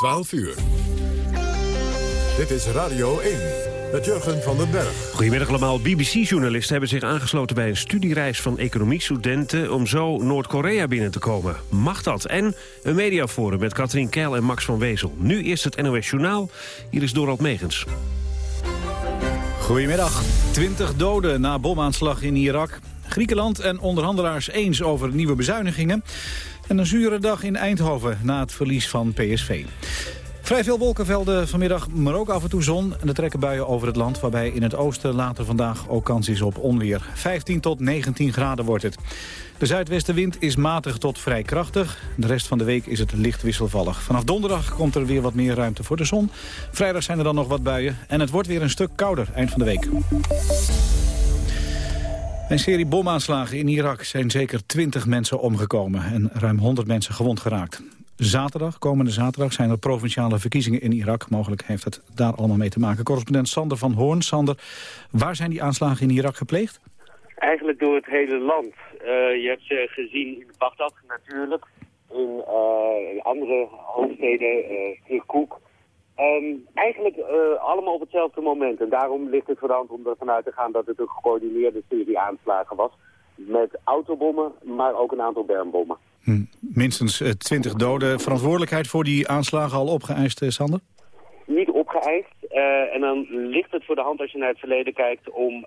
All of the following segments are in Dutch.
12 uur. Dit is Radio 1 met Jurgen van den Berg. Goedemiddag allemaal. BBC-journalisten hebben zich aangesloten bij een studiereis van economiestudenten... om zo Noord-Korea binnen te komen. Mag dat? En een mediaforum met Katrien Keil en Max van Wezel. Nu eerst het NOS Journaal. Hier is Dorald Megens. Goedemiddag. 20 doden na bomaanslag in Irak. Griekenland en onderhandelaars eens over nieuwe bezuinigingen. En een zure dag in Eindhoven na het verlies van PSV. Vrij veel wolkenvelden vanmiddag, maar ook af en toe zon. En er trekken buien over het land, waarbij in het oosten later vandaag ook kans is op onweer. 15 tot 19 graden wordt het. De zuidwestenwind is matig tot vrij krachtig. De rest van de week is het licht wisselvallig. Vanaf donderdag komt er weer wat meer ruimte voor de zon. Vrijdag zijn er dan nog wat buien. En het wordt weer een stuk kouder eind van de week. Bij een serie bomaanslagen in Irak zijn zeker 20 mensen omgekomen... en ruim 100 mensen gewond geraakt. Zaterdag, komende zaterdag, zijn er provinciale verkiezingen in Irak. Mogelijk heeft het daar allemaal mee te maken. Correspondent Sander van Hoorn. Sander, waar zijn die aanslagen in Irak gepleegd? Eigenlijk door het hele land. Uh, je hebt ze gezien in Bagdad natuurlijk, in uh, andere hoofdsteden, uh, Kirkuk. Um, eigenlijk uh, allemaal op hetzelfde moment. En daarom ligt het verant om ervan uit te gaan dat het een gecoördineerde serie aanslagen was. Met autobommen, maar ook een aantal bermbommen. Hm. Minstens uh, twintig doden. Verantwoordelijkheid voor die aanslagen al opgeëist, uh, Sander? Niet opgeëist. en dan ligt het voor de hand als je naar het verleden kijkt om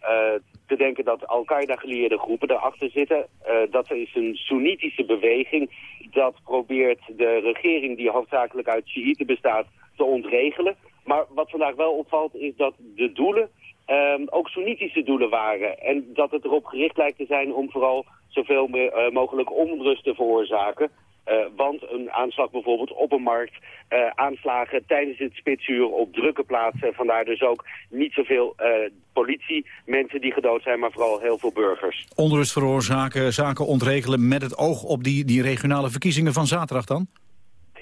te denken dat Al-Qaeda-gelieerde groepen erachter zitten. dat is een Soenitische beweging dat probeert de regering die hoofdzakelijk uit Shiiten bestaat te ontregelen. Maar wat vandaag wel opvalt is dat de doelen um, ook Soenitische doelen waren. En dat het erop gericht lijkt te zijn om vooral zoveel uh, mogelijk onrust te veroorzaken. Uh, want een aanslag bijvoorbeeld op een markt, uh, aanslagen tijdens het spitsuur op drukke plaatsen. Vandaar dus ook niet zoveel uh, politie, mensen die gedood zijn, maar vooral heel veel burgers. Onrust veroorzaken, zaken ontregelen met het oog op die, die regionale verkiezingen van zaterdag dan?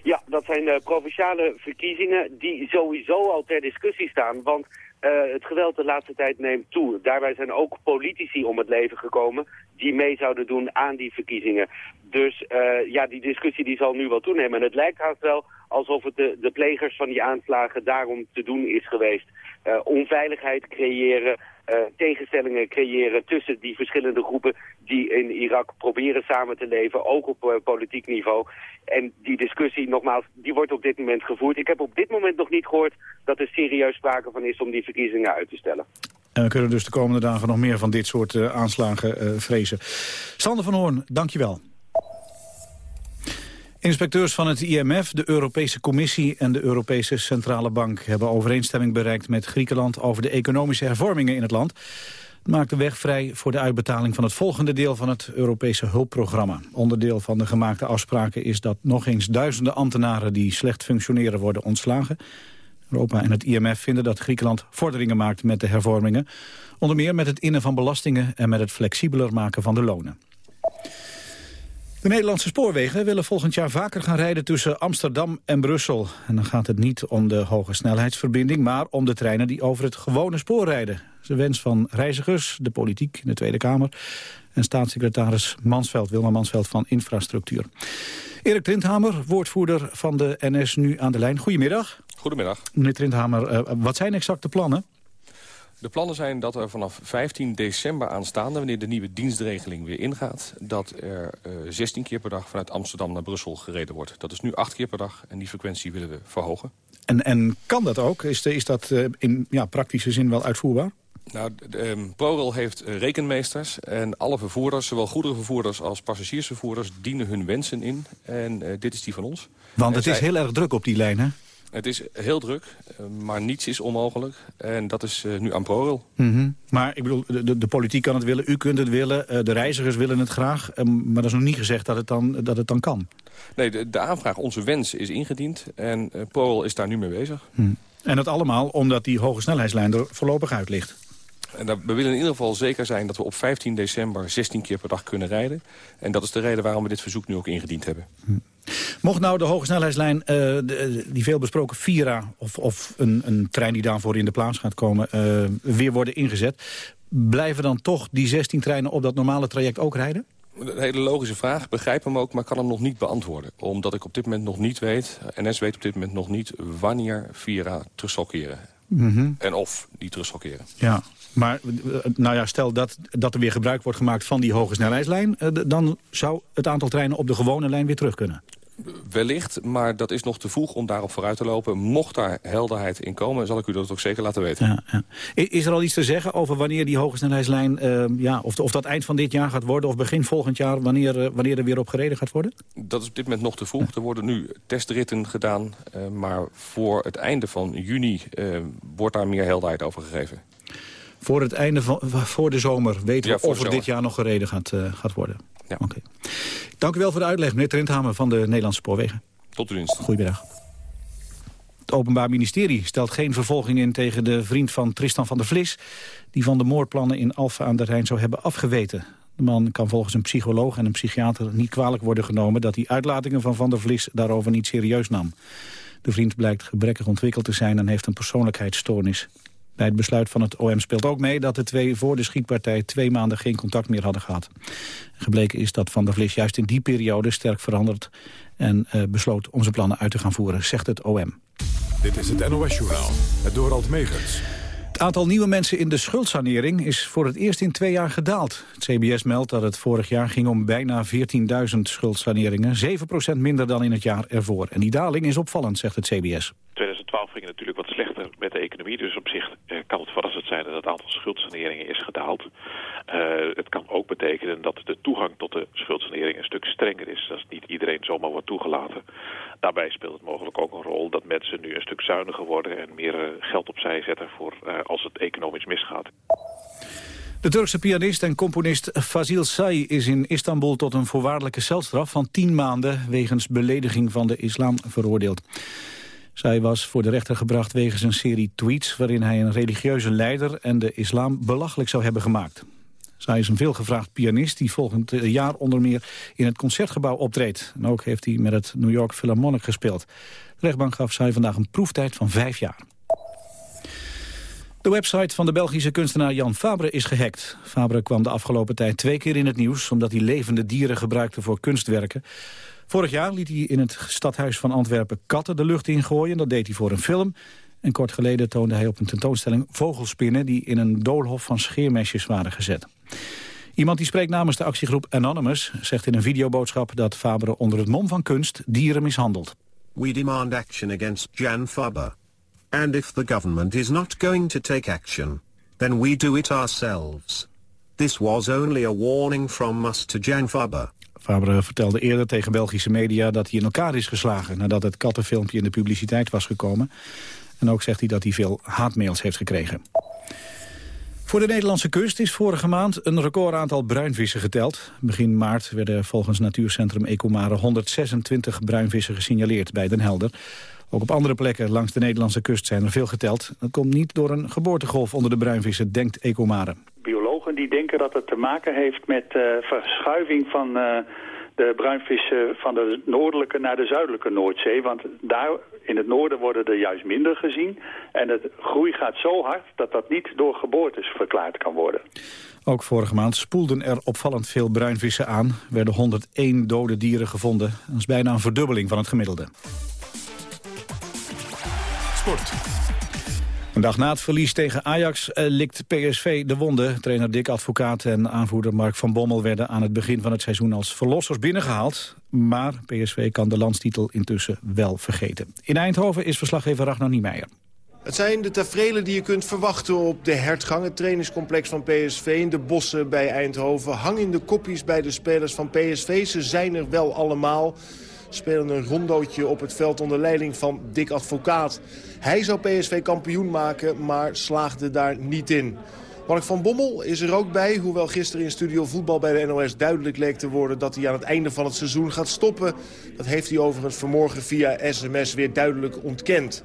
Ja, dat zijn de provinciale verkiezingen die sowieso al ter discussie staan. Want uh, het geweld de laatste tijd neemt toe. Daarbij zijn ook politici om het leven gekomen die mee zouden doen aan die verkiezingen. Dus uh, ja, die discussie die zal nu wel toenemen. En het lijkt haast wel alsof het de, de plegers van die aanslagen daarom te doen is geweest. Uh, onveiligheid creëren, uh, tegenstellingen creëren tussen die verschillende groepen die in Irak proberen samen te leven, ook op uh, politiek niveau. En die discussie, nogmaals, die wordt op dit moment gevoerd. Ik heb op dit moment nog niet gehoord dat er serieus sprake van is om die verkiezingen uit te stellen. En we kunnen dus de komende dagen nog meer van dit soort aanslagen vrezen. Sander van Hoorn, dankjewel. Inspecteurs van het IMF, de Europese Commissie en de Europese Centrale Bank... hebben overeenstemming bereikt met Griekenland over de economische hervormingen in het land. Het maakt de weg vrij voor de uitbetaling van het volgende deel van het Europese hulpprogramma. Onderdeel van de gemaakte afspraken is dat nog eens duizenden ambtenaren die slecht functioneren worden ontslagen. Europa en het IMF vinden dat Griekenland vorderingen maakt met de hervormingen. Onder meer met het innen van belastingen en met het flexibeler maken van de lonen. De Nederlandse spoorwegen willen volgend jaar vaker gaan rijden tussen Amsterdam en Brussel. En dan gaat het niet om de hoge snelheidsverbinding, maar om de treinen die over het gewone spoor rijden. Dat is de wens van reizigers, de politiek in de Tweede Kamer en staatssecretaris Mansveld, Wilma Mansveld van Infrastructuur. Erik Trindhamer, woordvoerder van de NS, nu aan de lijn. Goedemiddag. Goedemiddag. Meneer Trindhamer, wat zijn exact de plannen? De plannen zijn dat er vanaf 15 december aanstaande... wanneer de nieuwe dienstregeling weer ingaat... dat er uh, 16 keer per dag vanuit Amsterdam naar Brussel gereden wordt. Dat is nu 8 keer per dag en die frequentie willen we verhogen. En, en kan dat ook? Is, de, is dat uh, in ja, praktische zin wel uitvoerbaar? Nou, um, ProRail heeft uh, rekenmeesters en alle vervoerders, zowel goederenvervoerders als passagiersvervoerders, dienen hun wensen in. En dit is die van ons. Want het zij... is heel erg druk op die lijn, hè? Het is heel druk, maar niets is onmogelijk. En dat is uh, nu aan ProRail. Mm -hmm. Maar ik bedoel, de, de, politiek kan het willen, u kunt het willen, uh, de reizigers willen het graag. Uh, maar dat is nog niet gezegd dat het dan, dat het dan kan. Nee, de, de aanvraag, onze wens is ingediend. En ProRail is daar nu mee bezig. Mm. En dat allemaal omdat die hoge snelheidslijn er voorlopig uit ligt. En dat, we willen in ieder geval zeker zijn dat we op 15 december 16 keer per dag kunnen rijden. En dat is de reden waarom we dit verzoek nu ook ingediend hebben. Hm. Mocht nou de hogesnelheidslijn, uh, de, die veel besproken Vira... of, of een, een, trein die daarvoor in de plaats gaat komen, uh, weer worden ingezet... blijven dan toch die 16 treinen op dat normale traject ook rijden? Een hele logische vraag, begrijp hem ook, maar kan hem nog niet beantwoorden. Omdat ik op dit moment nog niet weet, NS weet op dit moment nog niet... wanneer Vira terug zal keren. Mhm. En of die terug zal keren. Ja, maar eh, nou ja, stel dat, dat er weer gebruik wordt gemaakt van die hoge snelheidslijn... eh, dan zou het aantal treinen op de gewone lijn weer terug kunnen. Wellicht, maar dat is nog te vroeg om daarop vooruit te lopen. Mocht daar helderheid in komen, zal ik u dat ook zeker laten weten. Ja, ja. Is er al iets te zeggen over wanneer die hoge snelheidslijn... eh, ja, of, of dat eind van dit jaar gaat worden of begin volgend jaar... wanneer, eh, wanneer er weer op gereden gaat worden? Dat is op dit moment nog te vroeg. Er worden nu testritten gedaan. maar voor het einde van juni wordt daar meer helderheid over gegeven. Voor het einde van voor de zomer weten we of de dit jaar nog gereden gaat, eh, gaat worden. Ja. Oké. Dank u wel voor de uitleg, meneer Trenthamer van de Nederlandse Spoorwegen. Tot uw dienst. Goedemiddag. Het Openbaar Ministerie stelt geen vervolging in tegen de vriend van Tristan van der Vlis... die van de moordplannen in Alphen aan de Rijn zou hebben afgeweten. De man kan volgens een psycholoog en een psychiater niet kwalijk worden genomen... dat hij uitlatingen van van der Vlis daarover niet serieus nam. De vriend blijkt gebrekkig ontwikkeld te zijn en heeft een persoonlijkheidsstoornis. Bij het besluit van het OM speelt ook mee dat de twee voor de schietpartij twee maanden geen contact meer hadden gehad. Gebleken is dat Van der Vlis juist in die periode sterk veranderd en eh, besloot om zijn plannen uit te gaan voeren, zegt het OM. Dit is het NOS-journaal, het Dorald Megens. Aantal nieuwe mensen in de schuldsanering is voor het eerst in twee jaar gedaald. Het CBS meldt dat het vorig jaar ging om bijna 14.000 schuldsaneringen. 7% minder dan in het jaar ervoor. En die daling is opvallend, zegt het CBS. 2012 ging het natuurlijk wat slechter met de economie. Dus op zich eh, kan het verrassend zijn dat het aantal schuldsaneringen is gedaald. Eh, het kan ook betekenen dat de toegang tot de schuldsanering een stuk strenger is. Dat niet iedereen zomaar wordt toegelaten. Daarbij speelt het mogelijk ook een rol dat mensen nu een stuk zuiniger worden... en meer eh, geld opzij zetten voor eh, als het economisch misgaat. De Turkse pianist en componist Fazil Say is in Istanbul tot een voorwaardelijke celstraf van 10 maanden wegens belediging van de islam veroordeeld. Zij was voor de rechter gebracht wegens een serie tweets waarin hij een religieuze leider en de islam belachelijk zou hebben gemaakt. Zij is een veelgevraagd pianist die volgend eh, jaar onder meer in het Concertgebouw optreedt. En ook heeft hij met het New York Philharmonic gespeeld. De rechtbank gaf zij vandaag een proeftijd van vijf jaar. De website van de Belgische kunstenaar Jan Fabre is gehackt. Fabre kwam de afgelopen tijd twee keer in het nieuws... omdat hij levende dieren gebruikte voor kunstwerken. Vorig jaar liet hij in het stadhuis van Antwerpen katten de lucht ingooien. Dat deed hij voor een film. En kort geleden toonde hij op een tentoonstelling vogelspinnen... die in een doolhof van scheermesjes waren gezet. Iemand die spreekt namens de actiegroep Anonymous... zegt in een videoboodschap dat Fabre onder het mom van kunst dieren mishandelt. We demand action against Jan Faber. And if the government is not going to take action, then we do it ourselves. This was only a warning from us to Jan Faber. Fabre vertelde eerder tegen Belgische media dat hij in elkaar is geslagen... nadat het kattenfilmpje in de publiciteit was gekomen. En ook zegt hij dat hij veel haatmails heeft gekregen. Voor de Nederlandse kust is vorige maand een recordaantal bruinvissen geteld. Begin maart werden volgens natuurcentrum Ecomare 126 bruinvissen gesignaleerd bij Den Helder. Ook op andere plekken langs de Nederlandse kust zijn er veel geteld. Dat komt niet door een geboortegolf onder de bruinvissen, denkt Ecomare. Biologen die denken dat het te maken heeft met uh, verschuiving van uh, de bruinvissen van de noordelijke naar de zuidelijke Noordzee. Want daar in het noorden worden er juist minder gezien. En de groei gaat zo hard dat dat niet door geboortes verklaard kan worden. Ook vorige maand spoelden er opvallend veel bruinvissen aan. Er werden 101 dode dieren gevonden. Dat is bijna een verdubbeling van het gemiddelde. Sport. Een dag na het verlies tegen Ajax uh, likt PSV de wonden. Trainer Dick Advocaat en aanvoerder Mark van Bommel... werden aan het begin van het seizoen als verlossers binnengehaald. Maar PSV kan de landstitel intussen wel vergeten. In Eindhoven is verslaggever Ragnar Niemeyer. Het zijn de tafereelen die je kunt verwachten op de hertgang. Het trainingscomplex van PSV in de bossen bij Eindhoven. Hang in de kopjes bij de spelers van PSV. Ze zijn er wel allemaal spelen een rondootje op het veld onder leiding van Dick Advocaat. Hij zou PSV kampioen maken, maar slaagde daar niet in. Mark van Bommel is er ook bij, hoewel gisteren in Studio Voetbal bij de NOS duidelijk leek te worden dat hij aan het einde van het seizoen gaat stoppen. Dat heeft hij overigens vanmorgen via sms weer duidelijk ontkend.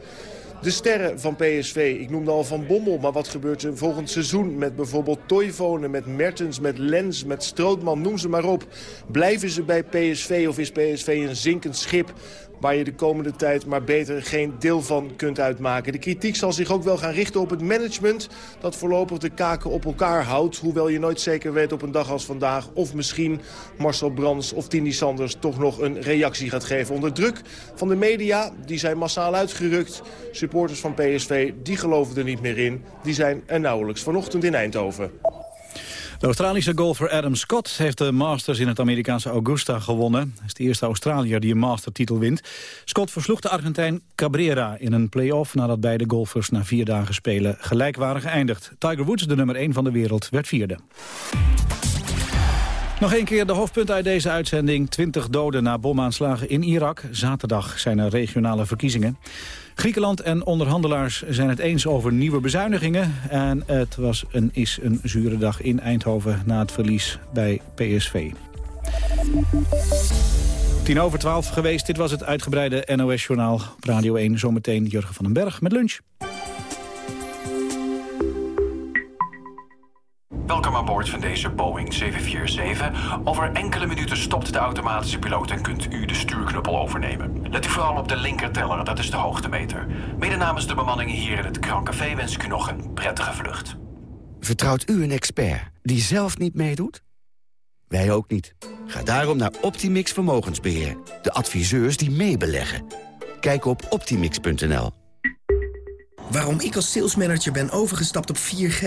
De sterren van PSV, ik noemde al Van Bommel, maar wat gebeurt er volgend seizoen met bijvoorbeeld Toivonen, met Mertens, met Lens, met Strootman, noem ze maar op. Blijven ze bij PSV of is PSV een zinkend schip waar je de komende tijd maar beter geen deel van kunt uitmaken. De kritiek zal zich ook wel gaan richten op het management... dat voorlopig de kaken op elkaar houdt. Hoewel je nooit zeker weet op een dag als vandaag... of misschien Marcel Brands of Tini Sanders toch nog een reactie gaat geven. Onder druk van de media, die zijn massaal uitgerukt. Supporters van PSV, die geloven er niet meer in. Die zijn er nauwelijks vanochtend in Eindhoven. De Australische golfer Adam Scott heeft de Masters in het Amerikaanse Augusta gewonnen. Hij is de eerste Australiër die een Mastertitel wint. Scott versloeg de Argentijn Cabrera in een play-off... nadat beide golfers na vier dagen spelen gelijk waren geëindigd. Tiger Woods, de nummer 1 van de wereld, werd vierde. Nog een keer de hoofdpunt uit deze uitzending. 20 doden na bomaanslagen in Irak. Zaterdag zijn er regionale verkiezingen. Griekenland en onderhandelaars zijn het eens over nieuwe bezuinigingen. En het was een, is een zure dag in Eindhoven na het verlies bij PSV. Tien over twaalf geweest. Dit was het uitgebreide NOS-journaal Radio 1. Zometeen Jurgen van den Berg met lunch. Welkom aan boord van deze Boeing 747. Over enkele minuten stopt de automatische piloot en kunt u de stuurknuppel overnemen. Let u vooral op de linkerteller, dat is de hoogtemeter. Mede namens de bemanning hier in het Krancafé wens ik u nog een prettige vlucht. Vertrouwt u een expert die zelf niet meedoet? Wij ook niet. Ga daarom naar Optimix Vermogensbeheer. De adviseurs die meebeleggen. Kijk op optimix.nl. Waarom ik als salesmanager ben overgestapt op 4G?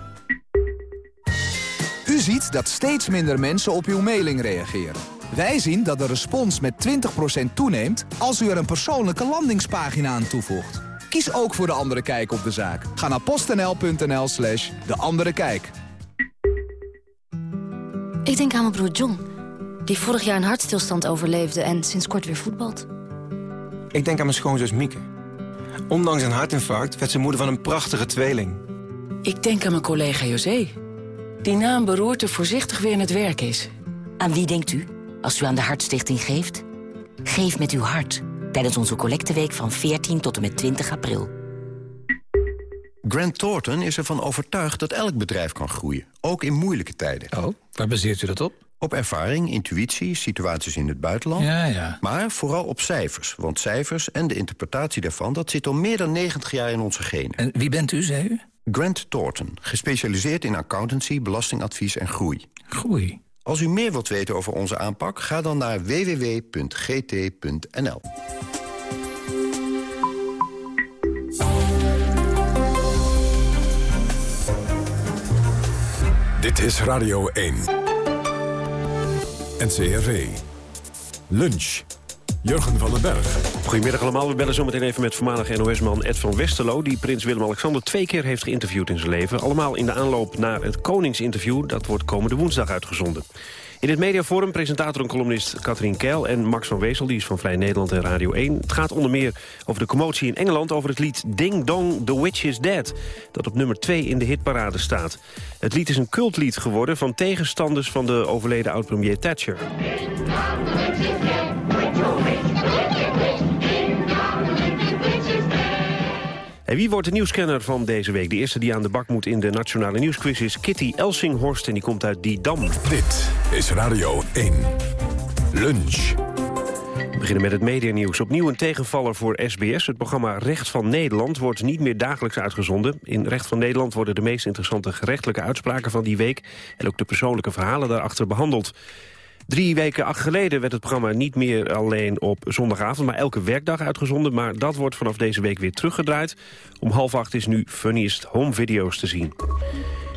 Ziet dat steeds minder mensen op uw mailing reageren. Wij zien dat de respons met 20% toeneemt als u er een persoonlijke landingspagina aan toevoegt. Kies ook voor De Andere Kijk op de zaak. Ga naar postnl.nl slash De Andere Kijk. Ik denk aan mijn broer John, die vorig jaar een hartstilstand overleefde en sinds kort weer voetbalt. Ik denk aan mijn schoonzus Mieke. Ondanks een hartinfarct werd ze moeder van een prachtige tweeling. Ik denk aan mijn collega José, die na een beroerte voorzichtig weer in het werk is. Aan wie denkt u als u aan de Hartstichting geeft? Geef met uw hart tijdens onze collecteweek van 14 tot en met 20 april. Grant Thornton is ervan overtuigd dat elk bedrijf kan groeien, ook in moeilijke tijden. Oh, waar baseert u dat op? Op ervaring, intuïtie, situaties in het buitenland. Ja, ja. Maar vooral op cijfers, want cijfers en de interpretatie daarvan... dat zit al meer dan 90 jaar in onze genen. En wie bent u, zei u? Grant Thornton, gespecialiseerd in accountancy, belastingadvies en groei. Groei? Als u meer wilt weten over onze aanpak, ga dan naar www.gt.nl. Dit is Radio 1. NCRV. Lunch. Jurgen van den Berg. Goedemiddag allemaal. We bellen zometeen even met voormalig NOS-man Ed van Westerlo... die prins Willem-Alexander twee keer heeft geïnterviewd in zijn leven. Allemaal in de aanloop naar het Koningsinterview. Dat wordt komende woensdag uitgezonden. In het mediaforum presentator en columnist Katrien Keil en Max van Wezel... die is van Vrij Nederland en Radio 1. Het gaat onder meer over de commotie in Engeland... over het lied Ding Dong, The Witch is Dead... dat op nummer 2 in de hitparade staat. Het lied is een cultlied geworden van tegenstanders... van de overleden oud-premier Thatcher. En wie wordt de nieuwscanner van deze week? De eerste die aan de bak moet in de Nationale Nieuwsquiz is Kitty Elsinghorst... en die komt uit Didam. Dit is Radio 1. Lunch. We beginnen met het medianieuws. Opnieuw een tegenvaller voor SBS. Het programma Recht van Nederland wordt niet meer dagelijks uitgezonden. In Recht van Nederland worden de meest interessante gerechtelijke uitspraken van die week... en ook de persoonlijke verhalen daarachter behandeld. Drie weken geleden werd het programma niet meer alleen op zondagavond... maar elke werkdag uitgezonden. Maar dat wordt vanaf deze week weer teruggedraaid. Om half acht is nu Funniest Home Video's te zien.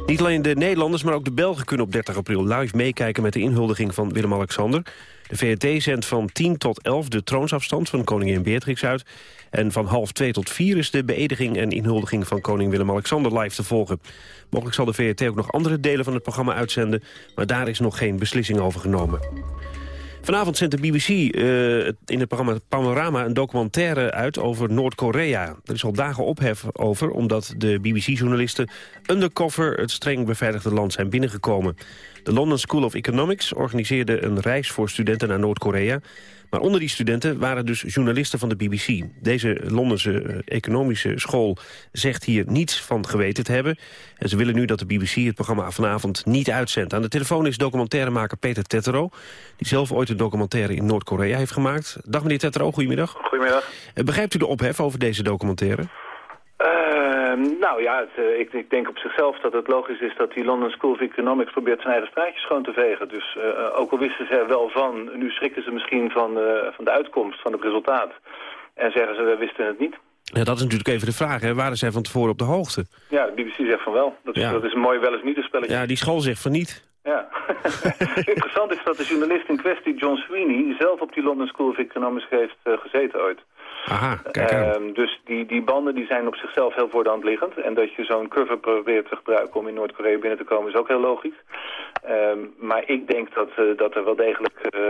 Niet alleen de Nederlanders, maar ook de Belgen kunnen op 30 april live meekijken met de inhuldiging van Willem-Alexander. De VRT zendt van 10 tot 11 de troonsafstand van koningin Beatrix uit. En van half 2 tot 4 is de beëdiging en inhuldiging van koning Willem-Alexander live te volgen. Mogelijk zal de VRT ook nog andere delen van het programma uitzenden, maar daar is nog geen beslissing over genomen. Vanavond zendt de BBC uh, in het programma Panorama een documentaire uit over Noord-Korea. Er is al dagen ophef over, omdat de BBC-journalisten undercover het streng beveiligde land zijn binnengekomen. De London School of Economics organiseerde een reis voor studenten naar Noord-Korea. Maar onder die studenten waren dus journalisten van de BBC. Deze Londense eh, economische school zegt hier niets van geweten te hebben. En ze willen nu dat de BBC het programma vanavond niet uitzendt. Aan de telefoon is documentairemaker Peter Tettero... die zelf ooit een documentaire in Noord-Korea heeft gemaakt. Dag meneer Tettero, goedemiddag. Goedemiddag. Eh, begrijpt u de ophef over deze documentaire? Uh, nou ja, het, uh, ik, ik, denk op zichzelf dat het logisch is dat die London School of Economics probeert zijn eigen straatjes schoon te vegen. Dus uh, ook al wisten ze er wel van, nu schrikken ze misschien van, van de uitkomst, van het resultaat. En zeggen ze, we wisten het niet. Ja, dat is natuurlijk even de vraag. Hè? Waren zij van tevoren op de hoogte? Ja, de BBC zegt van wel. Dat is, Ja. dat is een mooi wel eens niet een spelletje. Ja, die school zegt van niet. Ja. Interessant is dat de journalist in kwestie, John Sweeney, zelf op die London School of Economics heeft eh, gezeten ooit. Aha, kijk aan. Ehm, dus die, die banden die zijn op zichzelf heel voor de hand liggend. En dat je zo'n cover probeert te gebruiken om in Noord-Korea binnen te komen is ook heel logisch. Ehm, maar ik denk dat, eh, dat er wel degelijk eh,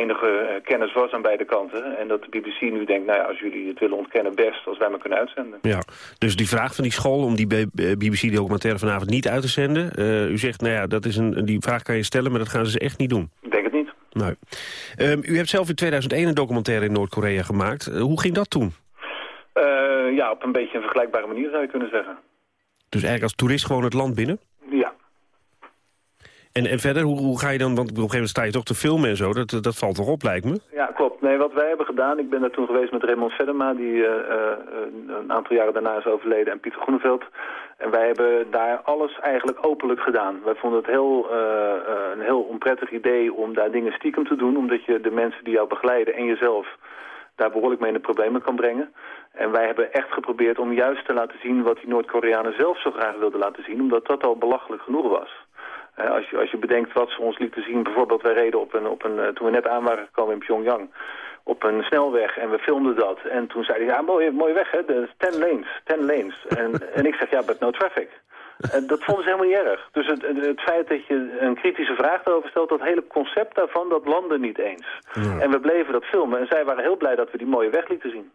enige eh, kennis was aan beide kanten. En dat de BBC nu denkt, nou ja, als jullie het willen ontkennen, best als wij maar kunnen uitzenden. Ja, dus die vraag van die school om die BBC-documentaire vanavond niet uit te zenden. u zegt, nou ja, dat is een, die vraag kan je stellen, maar dat gaan ze echt niet doen. Denk. Nee. Ehm, u hebt zelf in 2001 een documentaire in Noord-Korea gemaakt. Eh, hoe ging dat toen? Eh, ja, op een beetje een vergelijkbare manier zou je kunnen zeggen. Dus eigenlijk als toerist gewoon het land binnen? Ja. En, en verder, hoe, hoe ga je dan, want op een gegeven moment sta je toch te filmen en zo. Dat, dat valt toch op, lijkt me? Ja, klopt. Nee, wat wij hebben gedaan, ik ben daar toen geweest met Raymond Vedema, die eh, een aantal jaren daarna is overleden, en Pieter Groeneveld. En wij hebben daar alles eigenlijk openlijk gedaan. Wij vonden het heel, eh, eh, een heel onprettig idee om daar dingen stiekem te doen, omdat je de mensen die jou begeleiden en jezelf daar behoorlijk mee in de problemen kan brengen. En wij hebben echt geprobeerd om juist te laten zien wat die Noord-Koreanen zelf zo graag wilden laten zien, omdat dat al belachelijk genoeg was. Eh, als, je, als je bedenkt wat ze ons lieten zien, bijvoorbeeld wij reden op een, op een, eh, toen we net aan waren gekomen in Pyongyang, op een snelweg en we filmden dat. En toen zeiden ze, ja, mooi, mooi weg hè, de 10 lanes, 10 lanes. en, en ik zeg, ja, but no traffic. En dat vonden ze helemaal niet erg. Dus het, het, feit dat je een kritische vraag erover stelt, dat hele concept daarvan, dat landde niet eens. En we bleven dat filmen en zij waren heel blij dat we die mooie weg lieten zien.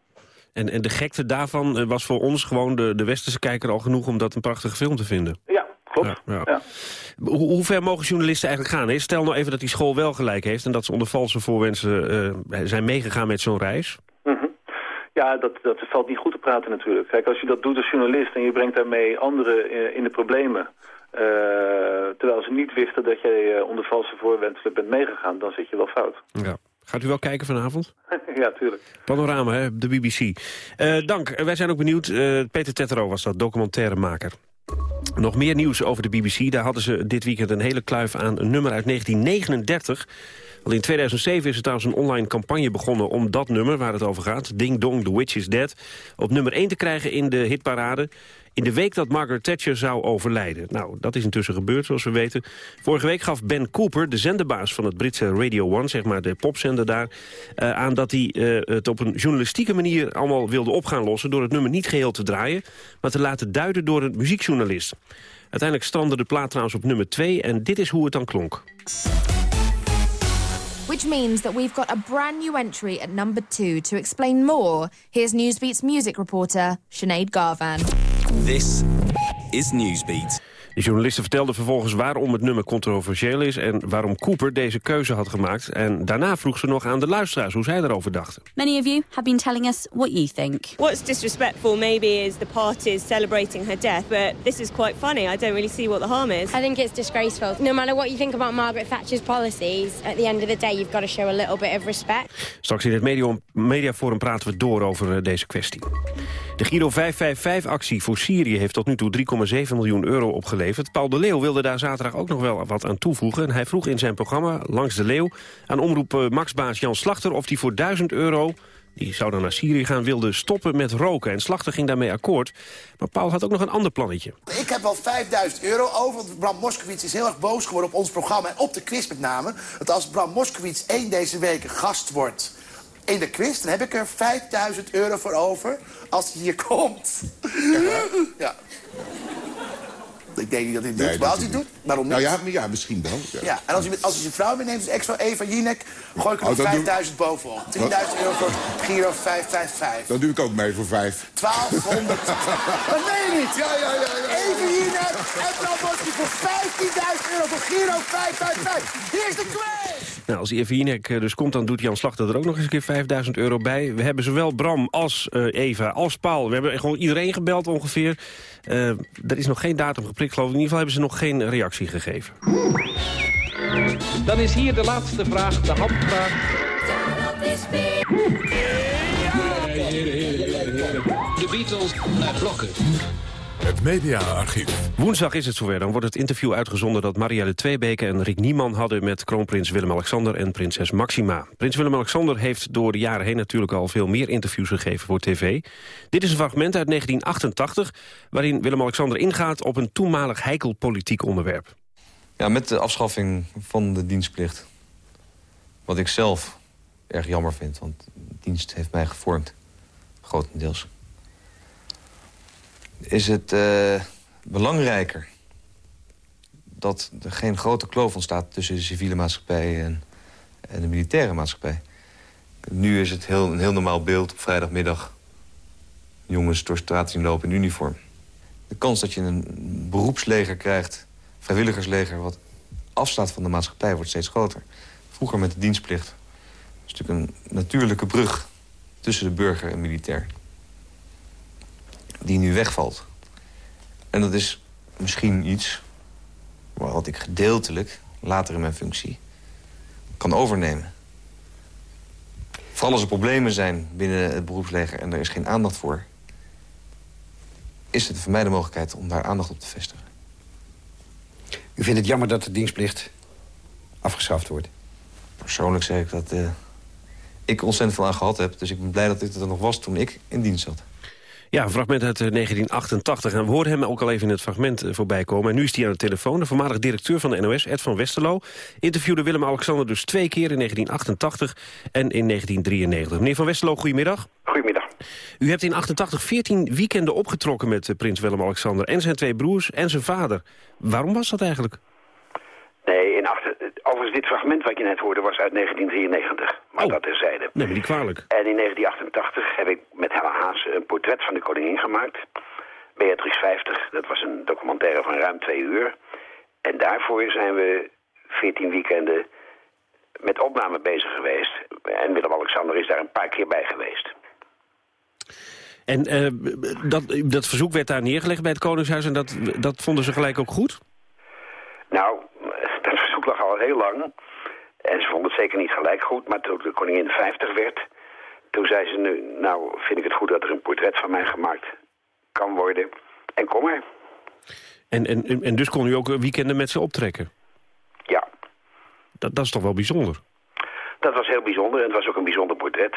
En, en de gekte daarvan eh, was voor ons gewoon de, de westerse kijker al genoeg... om dat een prachtige film te vinden. Ja, klopt. Ja, ja. Hoe, hoe ver mogen journalisten eigenlijk gaan? Hè? Stel nou even dat die school wel gelijk heeft... en dat ze onder valse voorwensen eh, zijn meegegaan met zo'n reis. Mhm. Ja, dat, dat valt niet goed te praten natuurlijk. Kijk, als je dat doet als journalist en je brengt daarmee anderen in, in de problemen... eh, terwijl ze niet wisten dat jij eh, onder valse voorwendselen bent meegegaan... dan zit je wel fout. Ja. Gaat u wel kijken vanavond? ja, tuurlijk. Panorama, hè? de BBC. Eh, dank. Wij zijn ook benieuwd. Eh, Peter Tettero was dat, documentairemaker. Nog meer nieuws over de BBC. Daar hadden ze dit weekend een hele kluif aan een nummer uit 1939. Al in 2007 is er trouwens een online campagne begonnen om dat nummer waar het over gaat, Ding Dong, The Witch is Dead, op nummer 1 te krijgen in de hitparade. In de week dat Margaret Thatcher zou overlijden. Nou, dat is intussen gebeurd, zoals we weten. Vorige week gaf Ben Cooper, de zenderbaas van het Britse Radio 1... zeg maar de popzender daar, uh, aan dat hij uh, het op een journalistieke manier... allemaal wilde op gaan lossen door het nummer niet geheel te draaien... maar te laten duiden door een muziekjournalist. Uiteindelijk strandde de plaat trouwens op nummer 2 en dit is hoe het dan klonk. Which means that we've got a brand new entry at number two. To explain more, here's Newsbeat's music reporter, Sinead Garvan. This is Newsbeat. De journalisten vertelden vervolgens waarom het nummer controversieel is... en waarom Cooper deze keuze had gemaakt. En daarna vroeg ze nog aan de luisteraars hoe zij erover dachten. Many of you have been telling us what you think. What's disrespectful maybe is the parties celebrating her death, but this is quite funny. I don't really see what the harm is. I think it's disgraceful. No matter what you think about Margaret Thatcher's policies, at the end of the day you've got to show a little bit of respect. Straks in het Medium, Mediaforum praten we door over uh, deze kwestie. De Giro 555-actie voor Syrië heeft tot nu toe 3,7 miljoen euro opgeleverd. Paul de Leeuw wilde daar zaterdag ook nog wel wat aan toevoegen. En hij vroeg in zijn programma Langs de Leeuw aan omroep Maxbaas Jan Slachter... of hij voor 1000 euro, die zou dan naar Syrië gaan, wilde stoppen met roken. En Slachter ging daarmee akkoord. Maar Paul had ook nog een ander plannetje. Ik heb wel 5000 euro over, want Bram Moskowitz is heel erg boos geworden op ons programma... en op de quiz met name. Dat als Bram Moskowitz één deze weken gast wordt in de quiz, dan heb ik er 5000 euro voor over als hij hier komt. Ja. Ik idee die dat niet Nee, doet. Maar als hij doet doet, waarom niet? Nou ja, misschien wel. Ja. Ja, en als hij, als hij zijn vrouw meeneemt, is extra Eva Jinek, gooi ik er Oh, nog dat doe- 5000 bovenop. 10.000 euro voor Giro 555. Dat doe ik ook mee voor vijf. 1200. dat meen je niet? Ja, ja, ja. ja. Eva Jinek en Bram Moskowitz voor 15.000 euro voor Giro 555. Hier is de quiz! Nou, als die Evinek dus komt, dan doet Jan Slachter er ook nog eens een keer 5000 euro bij. We hebben zowel Bram als eh, Eva als Paul. We hebben gewoon iedereen gebeld ongeveer. Eh, er is nog geen datum geprikt, geloof ik. In ieder geval hebben ze nog geen reactie gegeven. Dan is hier de laatste vraag, de handvraag. De Beatles naar blokken. Het mediaarchief. Woensdag is het zover. Dan wordt het interview uitgezonden dat Marielle Tweebeke en Rick Nieman hadden met kroonprins Willem-Alexander en prinses Maxima. Prins Willem-Alexander heeft door de jaren heen natuurlijk al veel meer interviews gegeven voor tv. Dit is een fragment uit 1988 waarin Willem-Alexander ingaat op een toenmalig heikel politiek onderwerp. Ja, met de afschaffing van de dienstplicht. Wat ik zelf erg jammer vind, want de dienst heeft mij gevormd. Grotendeels. Is het eh, belangrijker dat er geen grote kloof ontstaat... tussen de civiele maatschappij en, en de militaire maatschappij. Nu is het heel, een heel normaal beeld op vrijdagmiddag... jongens door straat zien lopen in uniform. De kans dat je een beroepsleger krijgt, vrijwilligersleger... wat afstaat van de maatschappij, wordt steeds groter. Vroeger met de dienstplicht. Dat is natuurlijk een natuurlijke brug tussen de burger en militair. Die nu wegvalt. En dat is misschien iets wat ik gedeeltelijk, later in mijn functie, kan overnemen. Vooral als er problemen zijn binnen het beroepsleger en er is geen aandacht voor... is het voor mij de mogelijkheid om daar aandacht op te vestigen. U vindt het jammer dat de dienstplicht afgeschaft wordt? Persoonlijk zeg ik dat eh, ik ontzettend veel aan gehad heb. Dus ik ben blij dat dit er nog was toen ik in dienst zat. Ja, een fragment uit eh, 1988. En we hoorden hem ook al even in het fragment eh, voorbij komen. En nu is hij aan de telefoon. De voormalig directeur van de NOS, Ed van Westerlo... interviewde Willem-Alexander dus twee keer in 1988 en in 1993. Meneer van Westerlo, goedemiddag. Goedemiddag. U hebt in 88 14 weekenden opgetrokken met eh, prins Willem-Alexander... en zijn twee broers en zijn vader. Waarom was dat eigenlijk? Nee, in achter, overigens dit fragment wat je net hoorde was uit 1993. Maar dat terzijde. Neem me niet kwalijk. En in 1988 heb ik met Hella Haas een portret van de koningin gemaakt. Beatrix 50, dat was een documentaire van ruim twee uur. En daarvoor zijn we 14 weekenden met opname bezig geweest. En Willem-Alexander is daar een paar keer bij geweest. En eh, dat, dat verzoek werd daar neergelegd bij het Koningshuis... en dat, dat vonden ze gelijk ook goed? Nou, lag al heel lang. En ze vonden het zeker niet gelijk goed. Maar toen de koningin 50 werd... toen zei ze nu... nou, vind ik het goed dat er een portret van mij gemaakt kan worden. En kom maar. En, en, en dus kon u ook weekenden met ze optrekken? Ja. Dat, dat is toch wel bijzonder? Dat was heel bijzonder en het was ook een bijzonder portret.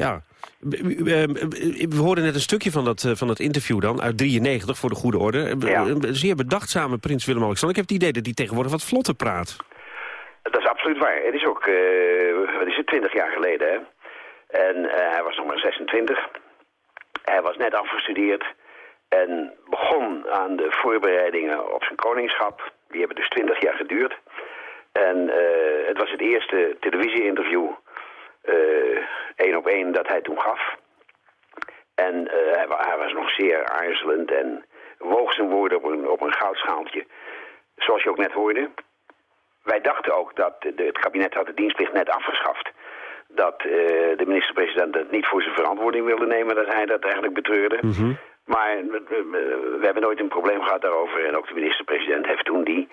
Ja. We hoorden net een stukje van dat, van dat interview dan, uit 93, voor de goede orde. Een zeer bedachtzame prins Willem-Alexander. Ik heb het idee dat hij tegenwoordig wat vlotter praat. Dat is absoluut waar. Het is ook, uh, wat is het, 20 jaar geleden, hè? En uh, hij was nog maar 26. Hij was net afgestudeerd en begon aan de voorbereidingen op zijn koningschap. Die hebben dus 20 jaar geduurd. En uh, het was het eerste televisie-interview één op één dat hij toen gaf. En uh, hij, hij, was nog zeer aarzelend en woog zijn woorden op een, op een goudschaaltje. Zoals je ook net hoorde. Wij dachten ook dat de, het kabinet had de dienstplicht net afgeschaft. Dat uh, de minister-president het niet voor zijn verantwoording wilde nemen dat hij dat eigenlijk betreurde. Mm -hmm. Maar we, we, hebben nooit een probleem gehad daarover. En ook de minister-president heeft toen die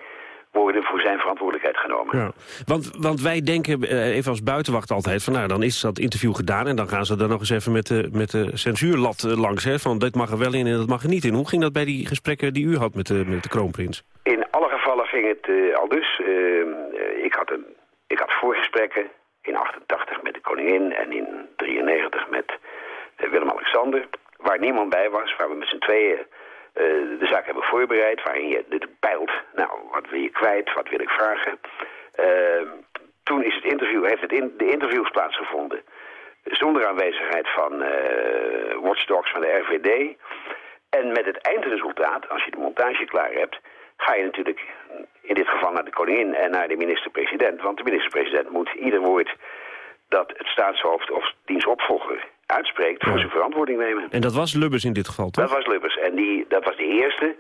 woorden voor zijn verantwoordelijkheid genomen. Ja. Want, want wij denken even als buitenwacht altijd van nou dan is dat interview gedaan en dan gaan ze er nog eens even met de, met de censuurlat langs. Hè, van dit mag er wel in en dat mag er niet in. Hoe ging dat bij die gesprekken die u had met de, met de kroonprins? In alle gevallen ging het uh, al dus. Uh, ik, had een, ik had voorgesprekken in 88 met de koningin en in 93 met Willem-Alexander. Waar niemand bij was, waar we met z'n tweeën de zaak hebben voorbereid, waarin je de peilt, nou, wat wil je kwijt, wat wil ik vragen. Uh, toen is het interview, heeft het in, de interviews plaatsgevonden zonder aanwezigheid van uh, watchdogs van de RVD. En met het eindresultaat, als je de montage klaar hebt... ga je natuurlijk in dit geval naar de koningin en naar de minister-president. Want de minister-president moet ieder woord dat het staatshoofd of diens opvolger uitspreekt... voor zijn verantwoording nemen. En dat was Lubbers in dit geval, toch? Dat was Lubbers. En die, dat was de eerste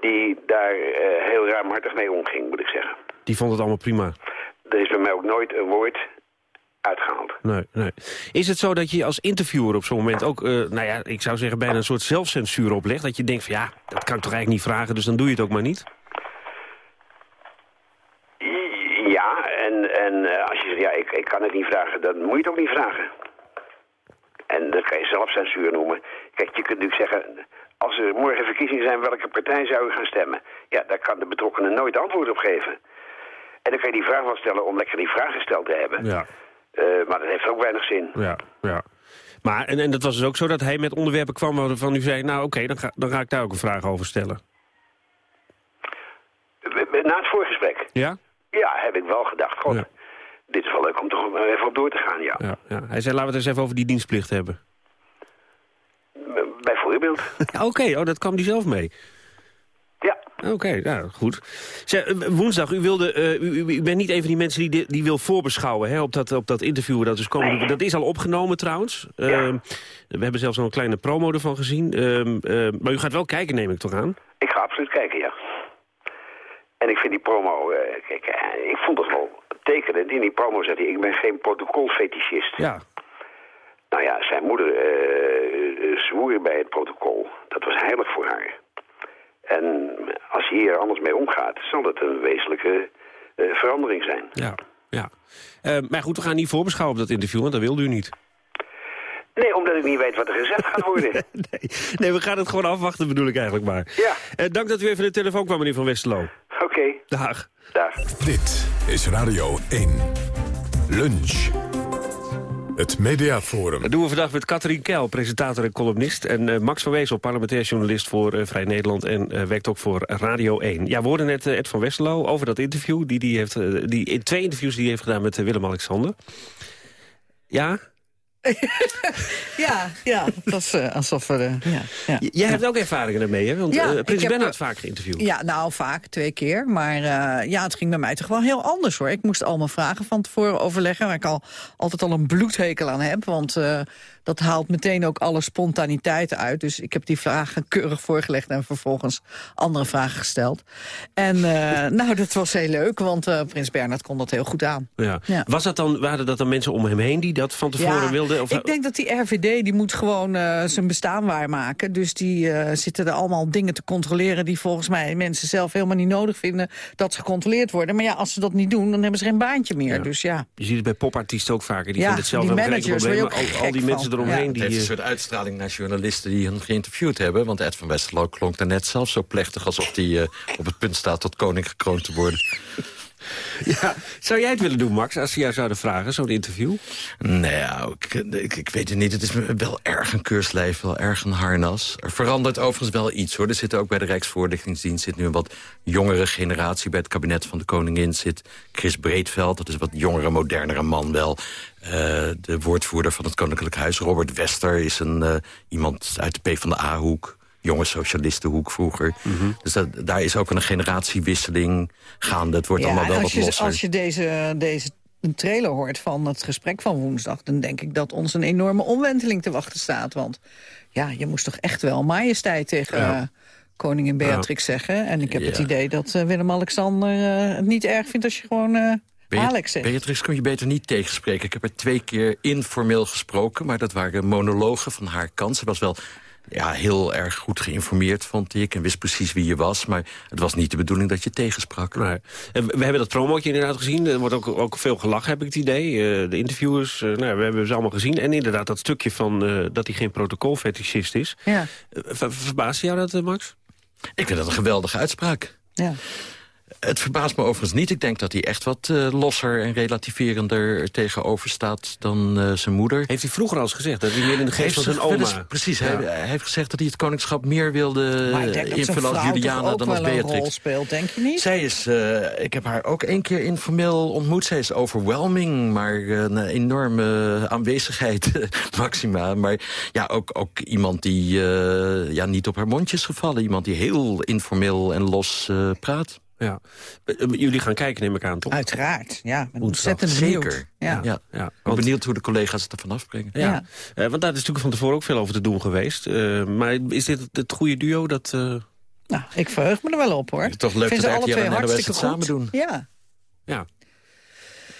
die daar eh, heel ruimhartig mee omging, moet ik zeggen. Die vond het allemaal prima. Er is bij mij ook nooit een woord uitgehaald. Nee, nee. Is het zo dat je als interviewer op zo'n moment ook, eh, nou ja, ik zou zeggen bijna een soort zelfcensuur oplegt? Dat je denkt van ja, dat kan ik toch eigenlijk niet vragen, dus dan doe je het ook maar niet? Ja, en, en eh, als je zegt, ja, ik, ik kan het niet vragen, dan moet je het ook niet vragen. En dat kan je zelfcensuur noemen. Kijk, je kunt natuurlijk zeggen, als er morgen verkiezingen zijn, welke partij zou u gaan stemmen? Ja, daar kan de betrokkenen nooit antwoord op geven. En dan kan je die vraag wel stellen om lekker die vraag gesteld te hebben. Ja. Eh, maar dat heeft ook weinig zin. Ja, ja. Maar, en, en dat was dus ook zo dat hij met onderwerpen kwam waarvan u zei... nou oké, dan, ga, dan ga ik daar ook een vraag over stellen. Na het voorgesprek? Ja? Ja, heb ik wel gedacht. God, dit is wel leuk om toch even op door te gaan, ja. Ja, ja. Hij zei, laten we het eens even over die dienstplicht hebben. Bijvoorbeeld. Oké, oh, dat kwam die zelf mee. Ja. Oké, nou goed. Zeg, eh, woensdag, u, wilde, eh, u, u, bent niet een van die mensen die, die, die wil voorbeschouwen hè, op, dat, op dat interview. Dat, is komen, dat is al opgenomen trouwens. Ehm, we hebben zelfs al een kleine promo ervan gezien. Ehm, ehm, maar u gaat wel kijken, neem ik toch aan? Ik ga absoluut kijken, ja. En ik vind die promo, eh, kijk, ik vond het wel tekenend. In die promo zei hij, ik ben geen protocolfetischist. Ja. Nou ja, zijn moeder eh, zwoer bij het protocol. Dat was heilig voor haar. En als hij hier anders mee omgaat, zal dat een wezenlijke eh, verandering zijn. Ja, ja. Maar goed, we gaan niet voorbeschouwen op dat interview, want dat wilde u niet. Nee, omdat ik niet weet wat er gezegd gaat worden. nee, nee, we gaan het gewoon afwachten, bedoel ik eigenlijk maar. Ja. Dank dat u even de telefoon kwam, meneer Van Westerlo. Oké. Dag. Dag. Dit is Radio 1. Lunch. Het Mediaforum. Dat doen we vandaag met Katrien Keil, presentator en columnist. En uh, Max van Wezel, parlementair journalist voor uh, Vrij Nederland... en uh, werkt ook voor Radio 1. Ja, we hoorden net Ed van Westerlo over dat interview... die, die, heeft, die in twee interviews die hij heeft gedaan met Willem-Alexander. Ja? ja, ja, dat is uh, alsof we... Uh, ja, ja. Jij hebt ook ervaringen ermee, hè? Want ja, uh, Prins Bernhard vaak geïnterviewd. Ja, nou, vaak, twee keer. Maar ja, het ging bij mij toch wel heel anders, hoor. Ik moest allemaal vragen van tevoren overleggen... waar ik al, altijd al een bloedhekel aan heb. Want dat haalt meteen ook alle spontaniteit uit. Dus ik heb die vragen keurig voorgelegd... en vervolgens andere vragen gesteld. En nou, dat was heel leuk, want Prins Bernhard kon dat heel goed aan. Ja. ja. Was dat dan, waren dat dan mensen om hem heen die dat van tevoren ja, wilden? Of... Ik denk dat die RVD die moet gewoon uh, zijn bestaan waarmaken. Dus die zitten er allemaal dingen te controleren... die volgens mij mensen zelf helemaal niet nodig vinden... dat ze gecontroleerd worden. Maar ja, als ze dat niet doen, dan hebben ze geen baantje meer. Ja. Dus ja. Je ziet het bij popartiesten ook vaker. Die ja, vinden het zelf die managers, probleem. Al, al die mensen. Eromheen... Ja. Die, Het heeft een eh, soort uitstraling naar journalisten die hem geïnterviewd hebben. Want Ed van Westerlo klonk daarnet zelf zo plechtig... alsof hij uh, op het punt staat tot koning gekroond te worden. Ja, zou jij het willen doen, Max, als ze jou zouden vragen, zo'n interview? Nou, ik, ik, weet het niet. Het is wel erg een keurslijf, wel erg een harnas. Er verandert overigens wel iets, hoor. Er zit ook bij de Rijksvoorlichtingsdienst zit nu een wat jongere generatie... bij het kabinet van de koningin zit Chris Breedveld. Dat is een wat jongere, modernere man wel. Uh, de woordvoerder van het Koninklijk Huis, Robert Wester... is een, uh, iemand uit de P van de A-hoek jonge socialistenhoek vroeger. Mm -hmm. Dus dat, daar is ook een generatiewisseling gaande. Het wordt ja, allemaal wel wat je, losser. Als je deze, deze een trailer hoort van het gesprek van woensdag... dan denk ik dat ons een enorme omwenteling te wachten staat. Want ja, je moest toch echt wel majesteit tegen... Ja. Uh, koningin Beatrix ja. zeggen. En ik heb het idee dat uh, Willem-Alexander uh, het niet erg vindt als je gewoon Alex zegt. Beatrix kun je beter niet tegenspreken. Ik heb er twee keer informeel gesproken, maar dat waren monologen van haar kant. Ze was wel ja, heel erg goed geïnformeerd, vond ik. En wist precies wie je was. Maar het was niet de bedoeling dat je tegensprak. Nee. We hebben dat promootje inderdaad gezien. Er wordt ook, ook veel gelachen, heb ik het idee. Uh, de interviewers, uh, nou, we hebben ze allemaal gezien. En inderdaad dat stukje van uh, dat hij geen protocolfetischist is. Ja. Ver, verbaasde jou dat, Max? Ik vind dat een geweldige uitspraak. Ja. Het verbaast me overigens niet. Ik denk dat hij echt wat uh, losser en relativerender tegenover staat dan uh, zijn moeder. Heeft hij vroeger al eens gezegd dat hij meer in de geest van zijn oma... Eens, precies, ja. hij, hij, heeft gezegd dat hij het koningschap meer wilde invullen als Juliana dan als Beatrix. Een rol speelt, denk je niet? Zij is, uh, ik heb haar ook één keer informeel ontmoet. Zij is overwhelming, maar een enorme aanwezigheid, Maxima. Maar ja, ook, ook iemand die ja, niet op haar mondje is gevallen. Iemand die heel informeel en los praat. Ja. Jullie gaan kijken, neem ik aan, toch? Uiteraard, ja. Ontzettend Zeker. Ja. Ja. ja. Want... benieuwd hoe de collega's het ervan afbrengen. Ja, ja. Uh, want daar is natuurlijk van tevoren ook veel over te doen geweest. Uh, maar is dit het goede duo dat... Uh... Nou, ik verheug me er wel op, hoor. Het is toch leuk dat ze alle twee hartstikke het samen doen. Ja. Ja.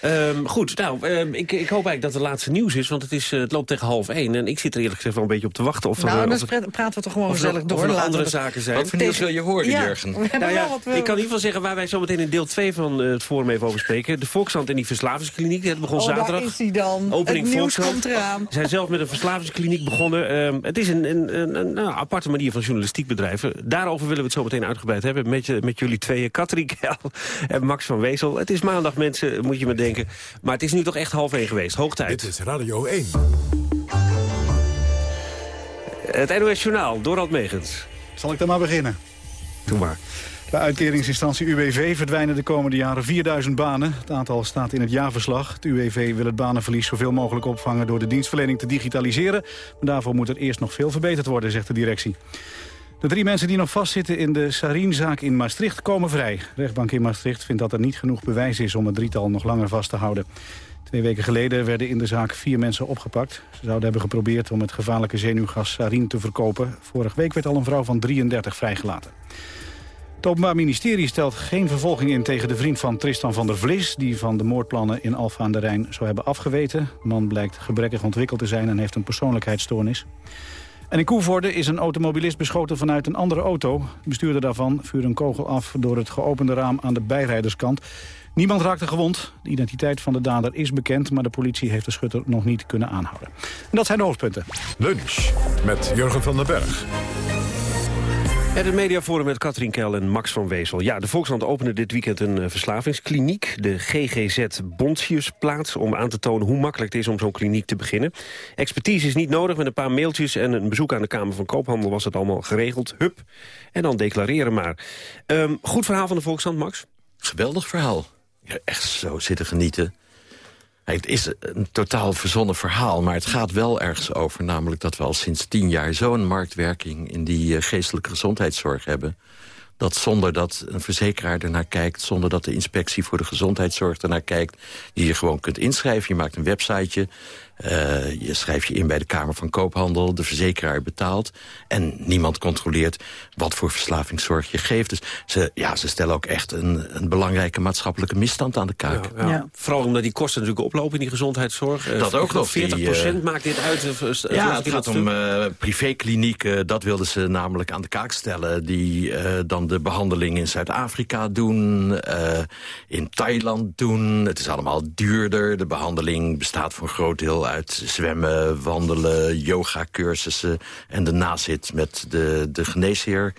Um, goed, nou, um, ik, ik hoop eigenlijk dat het laatste nieuws is, want het, is, uh, het loopt tegen half één. En ik zit er eerlijk gezegd wel een beetje op te wachten. Of nou, er, dan praten we toch gewoon gezellig door. Of er andere zaken zijn. Wat voor nieuws wil je horen, ja, Jurgen? Nou ja, ik kan in ieder geval zeggen waar wij zo meteen in deel 2 van uh, het forum even over spreken. De Volkshand en die verslavingskliniek, dat begon oh, zaterdag. is die dan. Opening het nieuws Volkshand. komt eraan. Ze zijn zelf met een verslavingskliniek begonnen. Um, het is een, een, een, een nou, aparte manier van journalistiek bedrijven. Daarover willen we het zo meteen uitgebreid hebben. Met, met jullie tweeën, Katrien Kel en Max van Wezel. Het is maandag, mensen, moet je me denken. Maar het is nu toch echt half één geweest. Hoog tijd. Dit is Radio 1. Het NOS Journaal, Dorald Megens. Zal ik dan maar beginnen? Doe maar. Bij uitkeringsinstantie UWV verdwijnen de komende jaren 4000 banen. Het aantal staat in het jaarverslag. Het UWV wil het banenverlies zoveel mogelijk opvangen... door de dienstverlening te digitaliseren. Maar daarvoor moet er eerst nog veel verbeterd worden, zegt de directie. De drie mensen die nog vastzitten in de Sarinzaak in Maastricht komen vrij. De rechtbank in Maastricht vindt dat er niet genoeg bewijs is... om het drietal nog langer vast te houden. Twee weken geleden werden in de zaak vier mensen opgepakt. Ze zouden hebben geprobeerd om het gevaarlijke zenuwgas sarin te verkopen. Vorige week werd al een vrouw van 33 vrijgelaten. Het Openbaar Ministerie stelt geen vervolging in tegen de vriend van Tristan van der Vlis... die van de moordplannen in Alfa aan de Rijn zou hebben afgeweten. De man blijkt gebrekkig ontwikkeld te zijn en heeft een persoonlijkheidsstoornis. En in Koevoorde is een automobilist beschoten vanuit een andere auto. De bestuurder daarvan vuurde een kogel af door het geopende raam aan de bijrijderskant. Niemand raakte gewond. De identiteit van de dader is bekend, maar de politie heeft de schutter nog niet kunnen aanhouden. En dat zijn de hoofdpunten. Lunch met Jurgen van den Berg. Het mediaforum met Katrien Kel en Max van Wezel. Ja, de Volkskrant opende dit weekend een uh, verslavingskliniek. De GGZ Bontiusplaats om aan te tonen hoe makkelijk het is om zo'n kliniek te beginnen. Expertise is niet nodig. Met een paar mailtjes en een bezoek aan de Kamer van Koophandel was het allemaal geregeld. Hup. En dan declareren maar. Um, goed verhaal van de Volkskrant, Max? Geweldig verhaal. Ja, echt zo zitten genieten. Het is een totaal verzonnen verhaal, maar het gaat wel ergens over. Namelijk dat we al sinds tien jaar zo'n marktwerking in die uh, geestelijke gezondheidszorg hebben dat zonder dat een verzekeraar ernaar kijkt... zonder dat de inspectie voor de gezondheidszorg ernaar kijkt... je je gewoon kunt inschrijven. Je maakt een websiteje, uh, je schrijft je in bij de Kamer van Koophandel... de verzekeraar betaalt en niemand controleert wat voor verslavingszorg je geeft. Dus ze, ja, ze stellen ook echt een, een belangrijke maatschappelijke misstand aan de kaak. Ja, ja. Vooral omdat die kosten natuurlijk oplopen in die gezondheidszorg. Dat uh, ook nog. 40 procent uh, maakt dit uit. ja, het gaat om privéklinieken. Dat wilden ze namelijk aan de kaak stellen. Die dan de behandeling in Zuid-Afrika doen, uh, in Thailand doen. Het is allemaal duurder. De behandeling bestaat voor een groot deel uit zwemmen, wandelen, yoga-cursussen... en daarna zit met de, de geneesheer.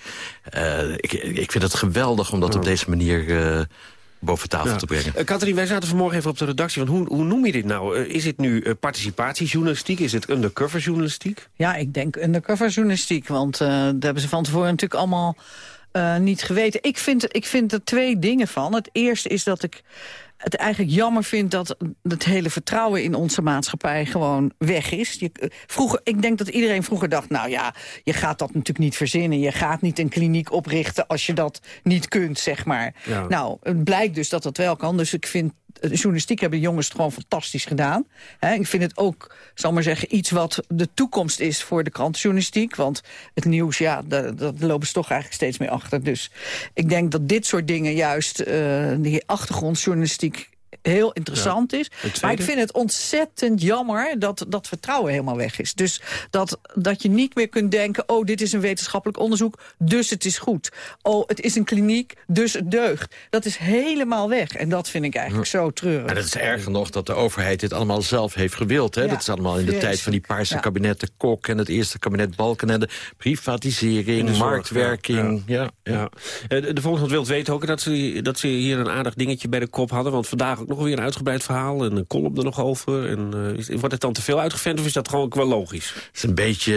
Uh, ik, ik vind het geweldig om dat ja. op deze manier... Uh, boven tafel ja. te brengen. Uh, Katrien, wij zaten vanmorgen even op de redactie. Van hoe, hoe noem je dit nou? Uh, is het nu uh, participatiejournalistiek? Is het undercover journalistiek? Ja, ik denk undercover journalistiek. Want daar hebben ze van tevoren natuurlijk allemaal uh, niet geweten. Ik vind, ik vind er twee dingen van. Het eerste is dat ik het eigenlijk jammer vind dat het hele vertrouwen in onze maatschappij gewoon weg is. Je, vroeger, ik denk dat iedereen vroeger dacht, nou ja, je gaat dat natuurlijk niet verzinnen. Je gaat niet een kliniek oprichten als je dat niet kunt, zeg maar. Ja. Nou, het blijkt dus dat dat wel kan. Dus ik vind journalistiek hebben de jongens het gewoon fantastisch gedaan. Ik vind het ook, zal maar zeggen, iets wat de toekomst is voor de krantenjournalistiek. Want het nieuws, ja, daar, daar lopen ze toch eigenlijk steeds mee achter. Dus ik denk dat dit soort dingen juist, uh, die achtergrondjournalistiek heel interessant is. Maar ik vind het ontzettend jammer dat dat vertrouwen helemaal weg is. Dus dat, dat je niet meer kunt denken... oh, dit is een wetenschappelijk onderzoek, dus het is goed. Oh, het is een kliniek, dus het deugt. Dat is helemaal weg. En dat vind ik eigenlijk zo treurig. En het is erger nog dat de overheid dit allemaal zelf heeft gewild. Hè? Ja, dat is allemaal in de tijd van die paarse Ja. kabinetten Kok... en het eerste kabinet Balkenende. Privatisering, zorg, marktwerking. Ja, ja. Ja. Eh, De, de Volkskrant wil weten ook dat ze, dat ze hier een aardig dingetje bij de kop hadden. Want vandaag ook nog weer een uitgebreid verhaal en een column er nog over. En, eh, is- wordt het dan te veel uitgevent of is dat gewoon ook wel logisch? Het is een beetje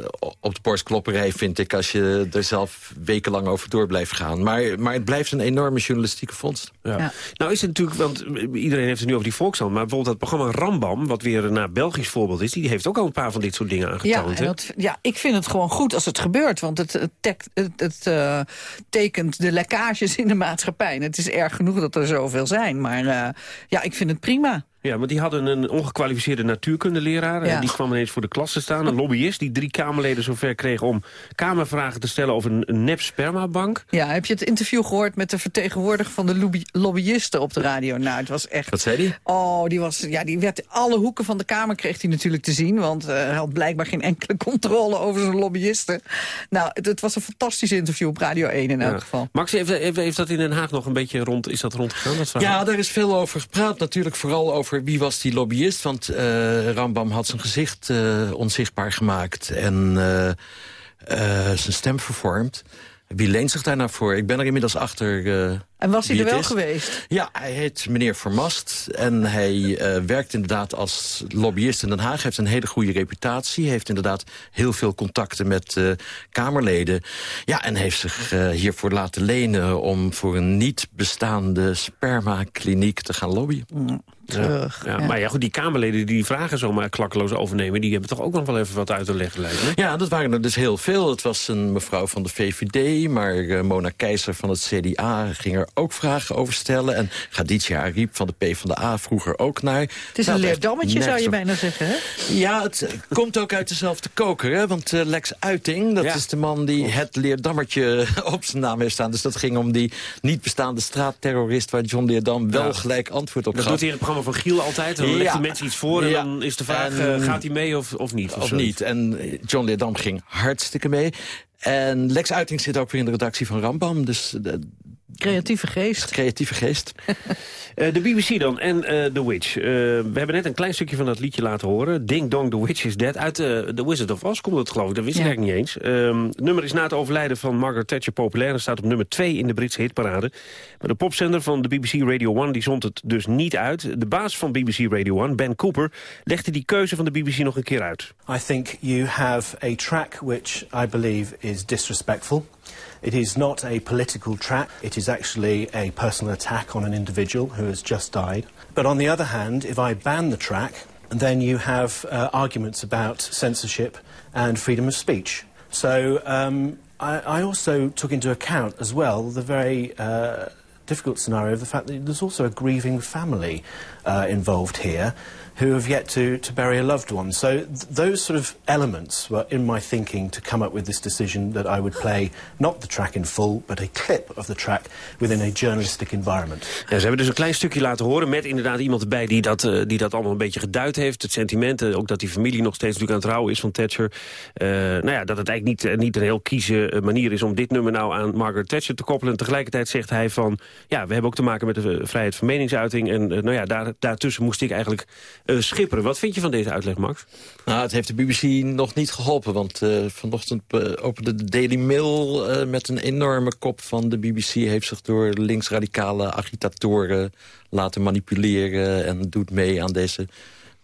eh, op de borstklopperij, vind ik... als je er zelf wekenlang over door blijft gaan. Maar, maar het blijft een enorme journalistieke vondst. Ja. Nou is het natuurlijk, want iedereen heeft het nu over die Volkskrant... maar bijvoorbeeld dat programma Rambam, wat weer een Belgisch voorbeeld is... die heeft ook al een paar van dit soort dingen aangetoond. dat, ja, ik vind het gewoon goed als het gebeurt. Want het, het, tek- het, het, eh, tekent de lekkages in de maatschappij. En het is erg genoeg dat er zoveel zijn. Maar eh, ja, ik vind het prima. Ja, want die hadden een ongekwalificeerde natuurkundeleraar. en Ja. Die kwam ineens voor de klas te staan. Een lobbyist die drie Kamerleden zover kreeg om Kamervragen te stellen over een, nep spermabank. Ja, heb je het interview gehoord met de vertegenwoordiger van de lobby- lobbyisten op de radio? Nou, het was echt... Wat zei die? Oh, die was, ja, die werd alle hoeken van de Kamer kreeg hij natuurlijk te zien. Want eh, hij had blijkbaar geen enkele controle over zijn lobbyisten. Nou, het, het was een fantastisch interview op Radio 1 in elk Ja. geval. Max, heeft, heeft, heeft dat in Den Haag nog een beetje rond, is dat rondgegaan, dat verhaal? Ja, daar is veel over gepraat. Natuurlijk vooral over wie was die lobbyist. Want eh, Rambam had zijn gezicht eh, onzichtbaar gemaakt. En eh, zijn stem vervormd. Wie leent zich daar nou voor? Ik ben er inmiddels achter En was hij er wel is. geweest? Ja, hij heet meneer Vermast. En hij werkt inderdaad als lobbyist in Den Haag. Hij heeft een hele goede reputatie. heeft inderdaad heel veel contacten met Kamerleden. Ja, en heeft zich hiervoor laten lenen... om voor een niet bestaande spermakliniek te gaan lobbyen. Terug. Ja, Maar ja, goed, die Kamerleden die die vragen zomaar klakkeloos overnemen... die hebben toch ook nog wel even wat uit te leggen, lijkt me. Ja, dat waren er dus heel veel. Het was een mevrouw van de VVD, maar eh, Mona Keizer van het CDA ging er ook vragen over stellen. En Khadija Ariep van de PvdA vroeg er ook naar. Het is een leerdammetje, zou je bijna zeggen, hè? Ja, het komt ook uit dezelfde koker, hè? Want eh, Lex Uiting, dat is de man die het leerdammertje op zijn naam heeft staan. Dus dat ging om die niet bestaande straatterrorist... waar John Leerdam wel Ja. gelijk antwoord op Dat gaf. doet hij van Giel altijd. Dan Ja. legt hij mensen iets voor en dan is de vraag... En- eh, gaat hij mee of, of niet? Of niet. En eh, John Leerdam ging hartstikke mee. En Lex Uiting zit ook weer in de redactie van Rambam. Dus de Creatieve geest. creatieve geest. Eh, de BBC dan en eh, The Witch. Eh, we hebben net een klein stukje van dat liedje laten horen. Ding Dong, The Witch is Dead. Uit The Wizard of Oz komt het geloof ik. Dat wist ik eigenlijk niet eens. Ehm, het nummer is na het overlijden van Margaret Thatcher populair... en staat op nummer 2 in de Britse hitparade. Maar de popzender van de BBC Radio 1 die zond het dus niet uit. De baas van BBC Radio 1, Ben Cooper, legde die keuze van de BBC nog een keer uit. I think you have a track which I believe is disrespectful. It is not a political track. It is actually a personal attack on an individual who has just died. But on the other hand, if I ban the track, then you have uh, arguments about censorship and freedom of speech. So um, I, I also took into account as well the very uh, difficult scenario of the fact that there's also a grieving family uh, involved here who have yet to, to bury a loved one. So th- those sort of elements were in my thinking to come up with this decision that I would play not the track in full, but a clip of the track within a journalistic environment. Ja, ze hebben dus een klein stukje laten horen met inderdaad iemand erbij die dat, eh, die dat allemaal een beetje geduid heeft. Het sentiment, eh, ook dat die familie nog steeds natuurlijk aan het rouwen is van Thatcher. Eh, nou ja, dat het eigenlijk niet, niet een heel kieze manier is om dit nummer nou aan Margaret Thatcher te koppelen. En tegelijkertijd zegt hij van, ja, we hebben ook te maken met de vrijheid van meningsuiting. En nou ja, daar, daartussen moest ik eigenlijk eh, schipperen. Wat vind je van deze uitleg, Max? Nou, het heeft de BBC nog niet geholpen, want eh, vanochtend eh, opende de Daily Mail met een enorme kop van de BBC heeft zich door linksradicale agitatoren laten manipuleren en doet mee aan deze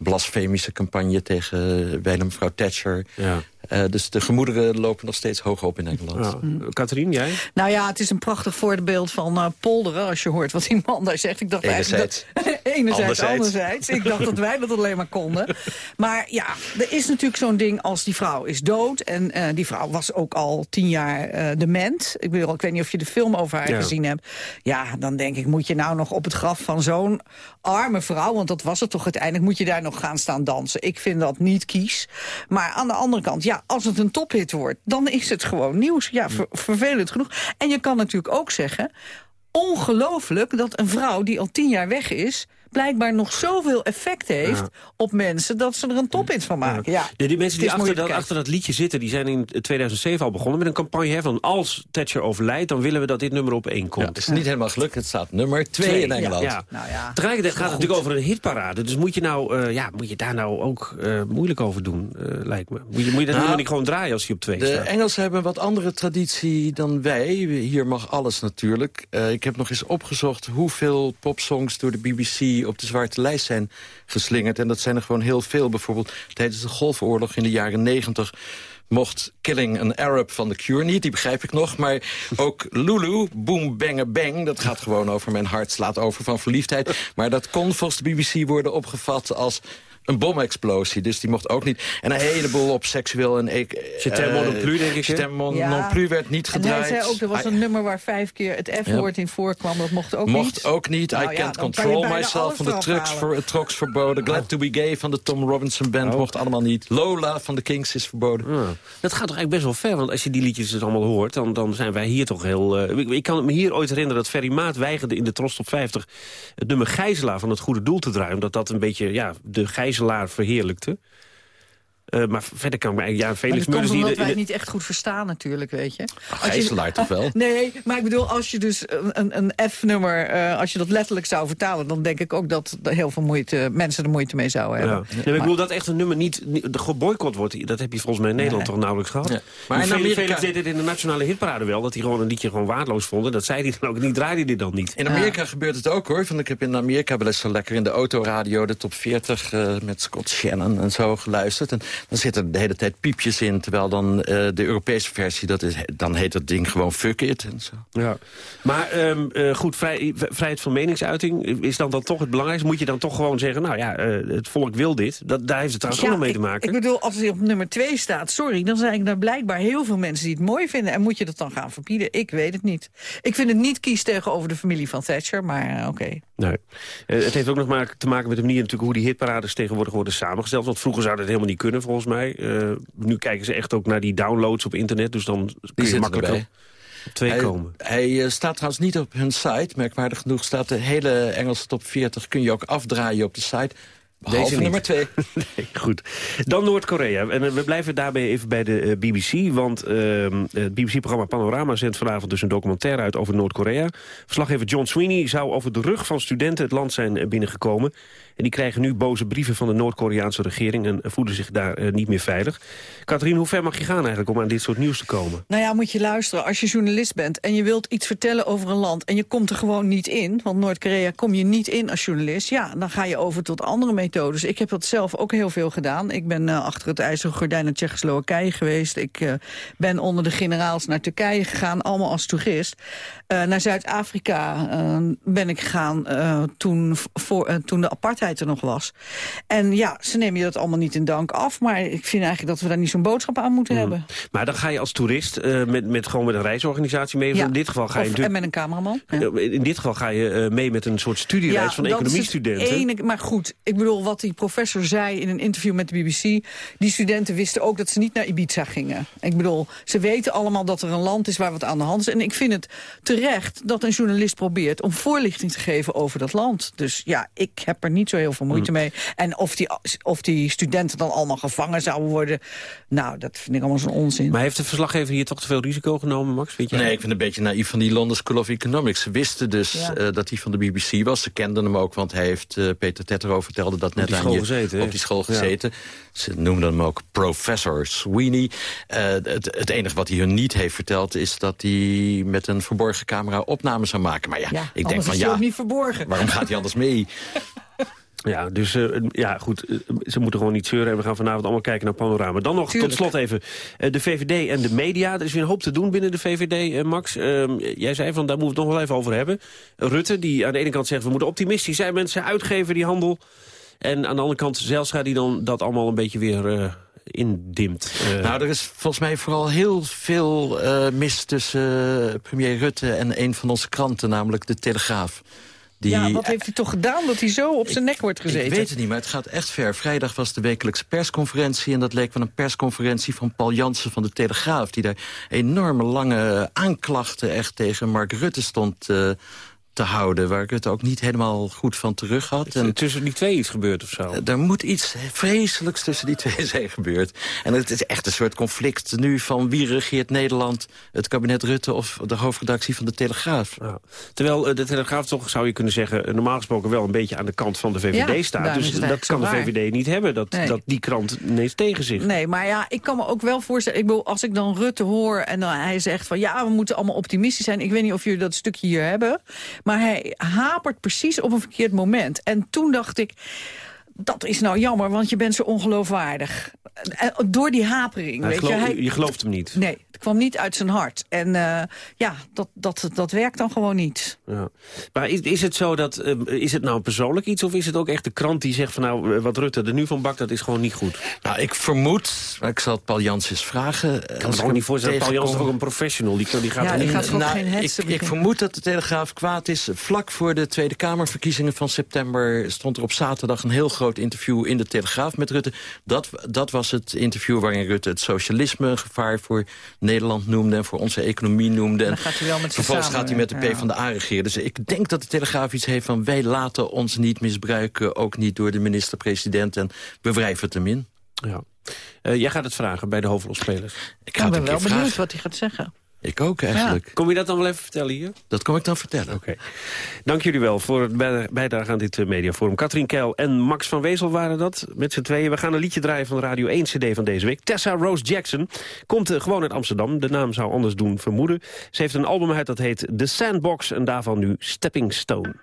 blasfemische campagne tegen bijna mevrouw Thatcher. Ja. Eh, dus de gemoederen lopen nog steeds hoog op in Engeland. Ja. Katrien, jij? Nou ja, het is een prachtig voorbeeld van eh, polderen... als je hoort wat die man daar zegt. Ik dacht Enerzijds. eigenlijk dat, enerzijds, Anderzijds. anderzijds. Ik dacht dat wij dat alleen maar konden. Maar ja, er is natuurlijk zo'n ding als die vrouw is dood. En eh, die vrouw was ook al tien jaar eh, dement. Ik, bedoel, ik weet niet of je de film over haar Ja. gezien hebt. Ja, dan denk ik, moet je nou nog op het graf van zo'n arme vrouw... want dat was het toch uiteindelijk, moet je daar nog gaan staan dansen. Ik vind dat niet kies. Maar aan de andere kant, ja, als het een tophit wordt... dan is het gewoon nieuws. Ja, ver- vervelend genoeg. En je kan natuurlijk ook zeggen ongelooflijk dat een vrouw die al tien jaar weg is blijkbaar nog zoveel effect heeft Ja. op mensen... dat ze er een tophit van maken. Ja. De, die mensen die achter dat, te achter dat liedje zitten... die zijn in 2007 al begonnen met een campagne hè, van... als Thatcher overlijdt, dan willen we dat dit nummer op één komt. Het is niet helemaal gelukt. Het staat nummer 2 Twee, in Engeland. Ja, Nou Tegelijkertijd gaat het natuurlijk over een hitparade. Dus moet je, nou, eh, ja, moet je daar nou ook eh, moeilijk over doen, eh, lijkt me. Moet je, moet je dat Nou, nummer niet gewoon draaien als hij op twee De staat? Engelsen hebben een wat andere traditie dan wij. Hier mag alles natuurlijk. Eh, ik heb nog eens opgezocht hoeveel popsongs door de BBC op de zwarte lijst zijn geslingerd. En dat zijn er gewoon heel veel. Bijvoorbeeld tijdens de Golfoorlog in de jaren negentig mocht Killing an Arab van The Cure niet, die begrijp ik nog. Maar ook Lulu, Boom Bang Bang, dat gaat gewoon over mijn hart slaat over van verliefdheid. Maar dat kon volgens de BBC worden opgevat als een bomexplosie. Dus die mocht ook niet. En een heleboel op seksueel en... Ik, Je t'aime non plus, denk ik, t'aime non- Ja. non plus werd niet En gedraaid. hij zei ook, er was een nummer waar vijf keer het F-woord in voorkwam. Dat mocht ook niet. Mocht ook niet. Nou I Can't Control Myself van de trucks, voor, Trox verboden. Glad to be Gay van de Tom Robinson Band mocht allemaal niet. Lola van de Kings is verboden. Ja. Dat gaat toch eigenlijk best wel ver, want als je die liedjes dus allemaal hoort... dan, dan zijn wij hier toch heel... eh, ik, ik kan me hier ooit herinneren dat Ferry Maat weigerde in de Tros Top 50... het nummer Gijzelaar van het Goede Doel te draaien... omdat dat een beetje ja, de gijzelaar verheerlijkte. Eh, maar verder kan ik me eigenlijk... Ja, Maar Felix dat komt omdat wij het niet echt goed verstaan natuurlijk, weet je. Als je- Gijzelaar toch wel? Nee, maar ik bedoel, als je dus een, een F-nummer... eh, als je dat letterlijk zou vertalen... dan denk ik ook dat er heel veel moeite, mensen er moeite mee zouden Ja. hebben. Nee, maar ik bedoel dat echt een nummer niet, niet geboycott wordt. Dat heb je volgens mij in Nederland toch nauwelijks gehad. Ja. Maar Maar in Felix, Amerika- Felix deed het in de nationale hitparade wel. Dat hij gewoon een liedje gewoon waardeloos vond. En dat zei hij dan ook niet. Draaide hij dit dan niet. In Amerika gebeurt het ook hoor. Want ik heb in Amerika wel eens zo lekker in de autoradio de top 40 eh, met Scott Shannon en zo geluisterd. En dan zitten er de hele tijd piepjes in. Terwijl dan eh, de Europese versie, dat is, dan heet dat ding gewoon fuck it en zo. Ja. Maar ehm, eh, goed, vrij, vrijheid van meningsuiting is dan, dan toch het belangrijkste. Moet je dan toch gewoon zeggen, nou ja, eh, het volk wil dit. Dat, daar heeft het trouwens ook nog mee te maken. Ik, ik bedoel, als hij op nummer 2 staat, sorry, dan zijn er blijkbaar heel veel mensen die het mooi vinden. En moet je dat dan gaan verbieden? Ik weet het niet. Ik vind het niet kies tegenover de familie van Thatcher, maar oké. Nee. Het heeft ook nog maar te maken met de manier natuurlijk hoe die hitparades tegenwoordig worden samengesteld. Want vroeger zou dat helemaal niet kunnen volgens mij. Eh, nu kijken ze echt ook naar die downloads op internet. Dus dan kun je makkelijker erbij. op twee hij, komen. Hij eh, staat trouwens niet op hun site. Merkwaardig genoeg staat de hele Engelse top 40. Kun je ook afdraaien op de site. Behalve Deze niet. nummer 2. Nee, goed. Dan Noord-Korea. En eh, we blijven daarbij even bij de eh, BBC. Want ehm, het BBC-programma Panorama zendt vanavond dus een documentaire uit over Noord-Korea. Verslaggever John Sweeney zou over de rug van studenten het land zijn eh, binnengekomen. En die krijgen nu boze brieven van de Noord-Koreaanse regering... en voelen zich daar niet meer veilig. Katrien, hoe ver mag je gaan eigenlijk om aan dit soort nieuws te komen? Nou ja, moet je luisteren. Als je journalist bent en je wilt iets vertellen over een land... en je komt er gewoon niet in, want Noord-Korea kom je niet in als journalist... ja, dan ga je over tot andere methodes. Ik heb dat zelf ook heel veel gedaan. Ik ben eh, achter het ijzeren gordijn naar Tsjechoslowakije geweest. Ik eh, ben onder de generaals naar Turkije gegaan, allemaal als toerist. Eh, naar Zuid-Afrika ben ik gegaan toen, voor, toen de apartheid er nog was. En ja, ze nemen je dat allemaal niet in dank af... maar ik vind eigenlijk dat we daar niet zo'n boodschap aan moeten Hmm. hebben. Maar dan ga je als toerist met, met, gewoon met een reisorganisatie mee. Ja. In dit geval ga je Of- en met een cameraman. Ja. In dit geval ga je mee met een soort studiereis van dat is het economiestudenten. enige- maar goed, ik bedoel wat die professor zei in een interview met de BBC... die studenten wisten ook dat ze niet naar Ibiza gingen. Ik bedoel, ze weten allemaal dat er een land is waar wat aan de hand is. En ik vind het terecht dat een journalist probeert om voorlichting te geven over dat land. Dus ja, ik heb er niet zo heel veel moeite Hmm. mee. En of die, of die studenten dan allemaal gevangen zouden worden... nou, dat vind ik allemaal zo'n onzin. Maar heeft de verslaggever hier toch te veel risico genomen, Max? Vind jij? Nee, ik vind het een beetje naïef van die London School of Economics. Ze wisten dus Ja. eh, dat hij van de BBC was. Ze kenden hem ook, want hij heeft, eh, Peter Tettero vertelde dat net aan je. gezeten, op die school Ja. gezeten. Ze noemden hem ook Professor Sweeney. Eh, het, het enige wat hij hun niet heeft verteld... is dat hij met een verborgen camera opnames zou maken. Maar ja, ja, ik denk van ja, niet verborgen. waarom gaat hij anders mee? Ja, dus eh, ja, goed, eh, ze moeten gewoon niet zeuren. En we gaan vanavond allemaal kijken naar Panorama. Dan nog Tuurlijk. tot slot even eh, de VVD en de media. Er is weer een hoop te doen binnen de VVD, Max. Ehm, jij zei van, daar moeten we het nog wel even over hebben. Rutte, die aan de ene kant zegt, we moeten optimistisch zijn. Mensen uitgeven die handel. En aan de andere kant Zelstra, die dan dat allemaal een beetje weer eh, indimt. Eh, Nou, er is volgens mij vooral heel veel eh, mis tussen premier Rutte en een van onze kranten, namelijk de Telegraaf. Die, ja, wat heeft hij toch gedaan dat hij zo op zijn nek wordt gezeten? Ik weet het niet, maar het gaat echt ver. Vrijdag was de wekelijkse persconferentie... en dat leek wel een persconferentie van Paul Jansen van de Telegraaf... die daar enorme lange aanklachten echt tegen Mark Rutte stond... Te houden, waar ik het ook niet helemaal goed van terug had. En tussen die twee iets gebeurd of zo? Er moet iets vreselijks tussen die twee zijn gebeurd. En het is echt een soort conflict nu van wie regeert Nederland... het kabinet Rutte of de hoofdredactie van de Telegraaf. Ja. Terwijl eh, de Telegraaf toch, zou je kunnen zeggen... normaal gesproken wel een beetje aan de kant van de VVD ja, staat. Dus dat kan de VVD niet hebben, dat, nee. dat die krant ineens tegen zich. Nee, maar ja, ik kan me ook wel voorstellen... Ik bedoel, als ik dan Rutte hoor en dan hij zegt van... ja, we moeten allemaal optimistisch zijn. Ik weet niet of jullie dat stukje hier hebben... Maar hij hapert precies op een verkeerd moment. En toen dacht ik, dat is nou jammer, want je bent zo ongeloofwaardig. Door die hapering. Hij weet geloof, je, hij, je gelooft hem niet. Nee, het kwam niet uit zijn hart. En uh, ja, dat, dat, dat werkt dan gewoon niet. Ja. Maar is, is het zo dat, uh, is het nou persoonlijk iets... of is het ook echt de krant die zegt van nou, wat Rutte er nu van bakt... dat is gewoon niet goed? Nou, ik vermoed, ik zal het Paul Jans eens vragen... Ik kan me ook niet voorstellen, Paul Jans is ook een professional. Die, die gaat ja, die gaat nou, geen ik, ik vermoed dat de Telegraaf kwaad is. Vlak voor de Tweede Kamerverkiezingen van september... stond er op zaterdag een heel groot interview in de Telegraaf met Rutte. Dat, dat was het interview waarin Rutte het socialisme een gevaar voor Nederland noemde... en voor onze economie noemde. En gaat hij wel met vervolgens gaat hij met de P van de A regeren. Dus ik denk dat de Telegraaf iets heeft van... wij laten ons niet misbruiken, ook niet door de minister-president... en we wrijven het hem in. Ja. Uh, jij gaat het vragen bij de hoofdrolspelers. Ik, ga ben wel benieuwd vragen. wat hij gaat zeggen. Ik ook eigenlijk. Ja. Kom je dat dan wel even vertellen hier? Dat kom ik dan vertellen. Oké. Okay. Dank jullie wel voor het bijdrage aan dit uh, mediaforum. Katrien Keil en Max van Wezel waren dat, met z'n tweeën. We gaan een liedje draaien van de Radio 1 CD van deze week. Tessa Rose Jackson komt uh, gewoon uit Amsterdam. De naam zou anders doen vermoeden. Ze heeft een album uit dat heet The Sandbox en daarvan nu Stepping Stone.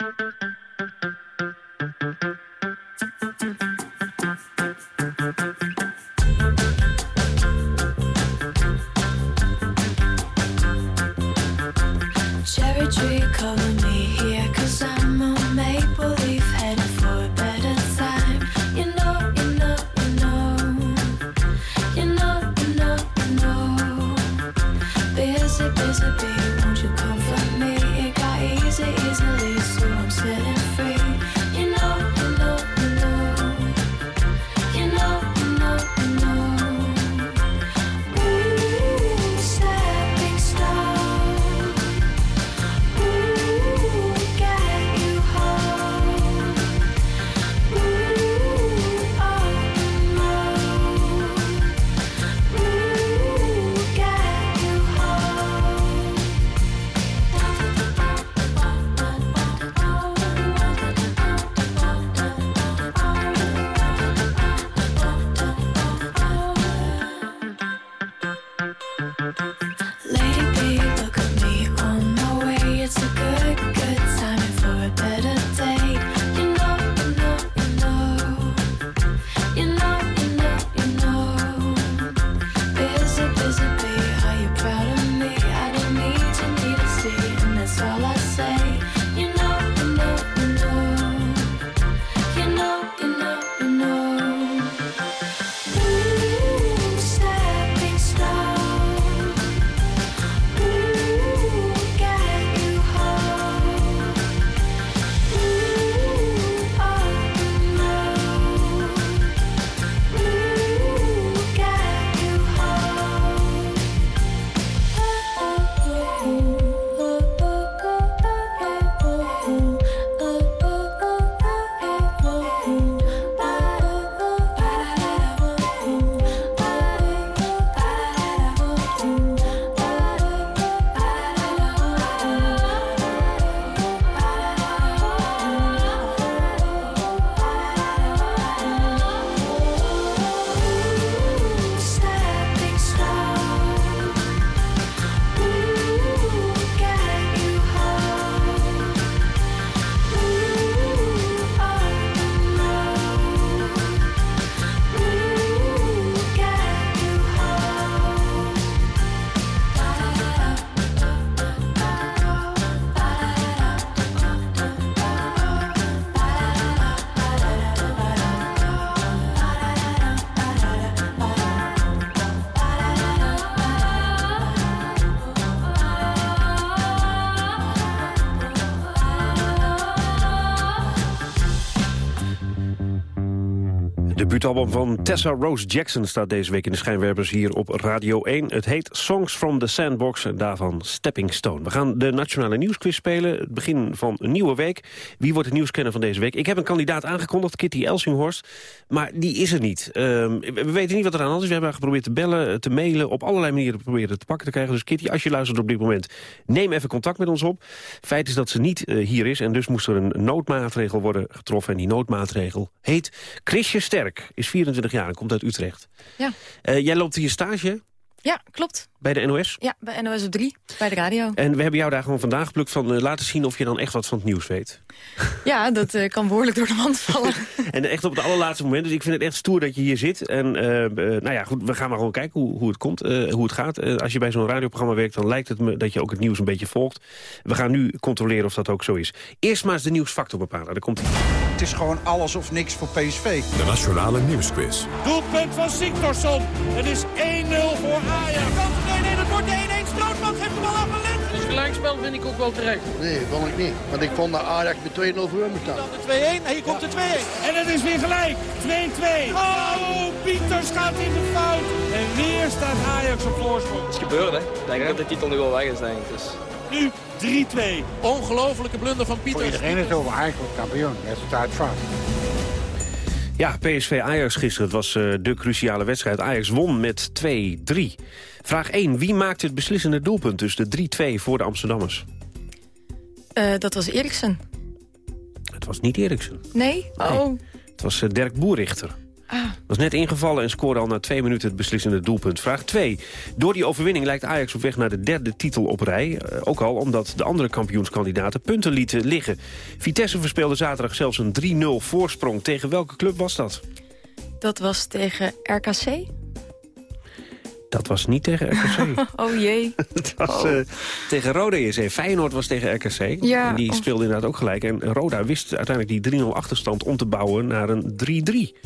Debuutalbum van Tessa Rose Jackson staat deze week in de schijnwerpers hier op Radio 1. Het heet Songs from the Sandbox en daarvan Stepping Stone. We gaan de Nationale Nieuwsquiz spelen, het begin van een nieuwe week. Wie wordt de nieuwskenner van deze week? Ik heb een kandidaat aangekondigd, Kitty Elsinghorst, maar die is er niet. Ehm, we weten niet wat er aan hand is. We hebben haar geprobeerd te bellen, te mailen, op allerlei manieren proberen te pakken te krijgen. Dus Kitty, als je luistert op dit moment, neem even contact met ons op. Feit is dat ze niet eh, hier is en dus moest er een noodmaatregel worden getroffen. En die noodmaatregel heet Chrisje Sterk, is 24 jaar en komt uit Utrecht. Ja. Eh, jij loopt hier stage Ja, klopt. Bij de NOS. Ja, bij NOS op 3, bij de radio. En we hebben jou daar gewoon vandaag geplukt van eh, laten zien of je dan echt wat van het nieuws weet. Ja, dat eh, kan behoorlijk door de mand vallen. En echt op het allerlaatste moment. Dus ik vind het echt stoer dat je hier zit. En eh, nou ja, goed, we gaan maar gewoon kijken hoe, hoe het komt, eh, hoe het gaat. Als je bij zo'n radioprogramma werkt, dan lijkt het me dat je ook het nieuws een beetje volgt. We gaan nu controleren of dat ook zo is. Eerst maar eens de nieuwsfactor bepalen. Daar komt Het is gewoon alles of niks voor PSV. De Nationale Nieuwsquiz. Doelpunt van Siktorsson. Het is 1-0 voor Ajax. 1-1. Strootman geeft de bal aan. Dus gelijkspel vind ik ook wel terecht. Nee, vond ik niet. Want ik vond dat Ajax met 2-0 voor moet staan. De 2-1 en hier komt de 2-1. En het is weer gelijk. 2-2. Oh, Pieters gaat in de fout. En weer staat Ajax op voorsprong. Het is gebeurd, hè. Ik denk dat de titel nu wel weg is, denk ik. Dus. Nu 3-2. Ongelofelijke blunder van Voor Pieters. iedereen is over eigenlijk kampioen. Dat staat vast. Ja, PSV Ajax gisteren. Het was eh, de cruciale wedstrijd. Ajax won met 2-3. Vraag 1. Wie maakte het beslissende doelpunt tussen de 3-2 voor de Amsterdammers? Eh, dat was Eriksen. Het was niet Eriksen. Nee? Oh. Het was eh, Dirk Boerichter. Ah. Was net ingevallen en scoorde al na twee minuten het beslissende doelpunt. Vraag 2. Door die overwinning lijkt Ajax op weg naar de derde titel op rij. Eh, ook al omdat de andere kampioenskandidaten punten lieten liggen. Vitesse verspeelde zaterdag zelfs een 3-0 voorsprong. Tegen welke club was dat? Dat was tegen RKC? Dat was niet tegen RKC. oh jee. Het was eh, tegen Roda EC. Feyenoord was tegen RKC. Ja, en die oh. speelde inderdaad ook gelijk. En Roda wist uiteindelijk die 3-0 achterstand om te bouwen naar een 3-3.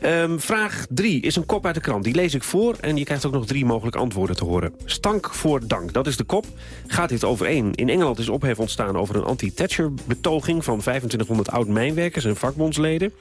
Ehm, vraag 3 is een kop uit de krant. Die lees ik voor en je krijgt ook nog drie mogelijke antwoorden te horen. Stank voor dank, dat is de kop. Gaat dit overeen? In Engeland is ophef ontstaan over een anti-Thatcher-betoging... van 2500 oud-mijnwerkers en vakbondsleden.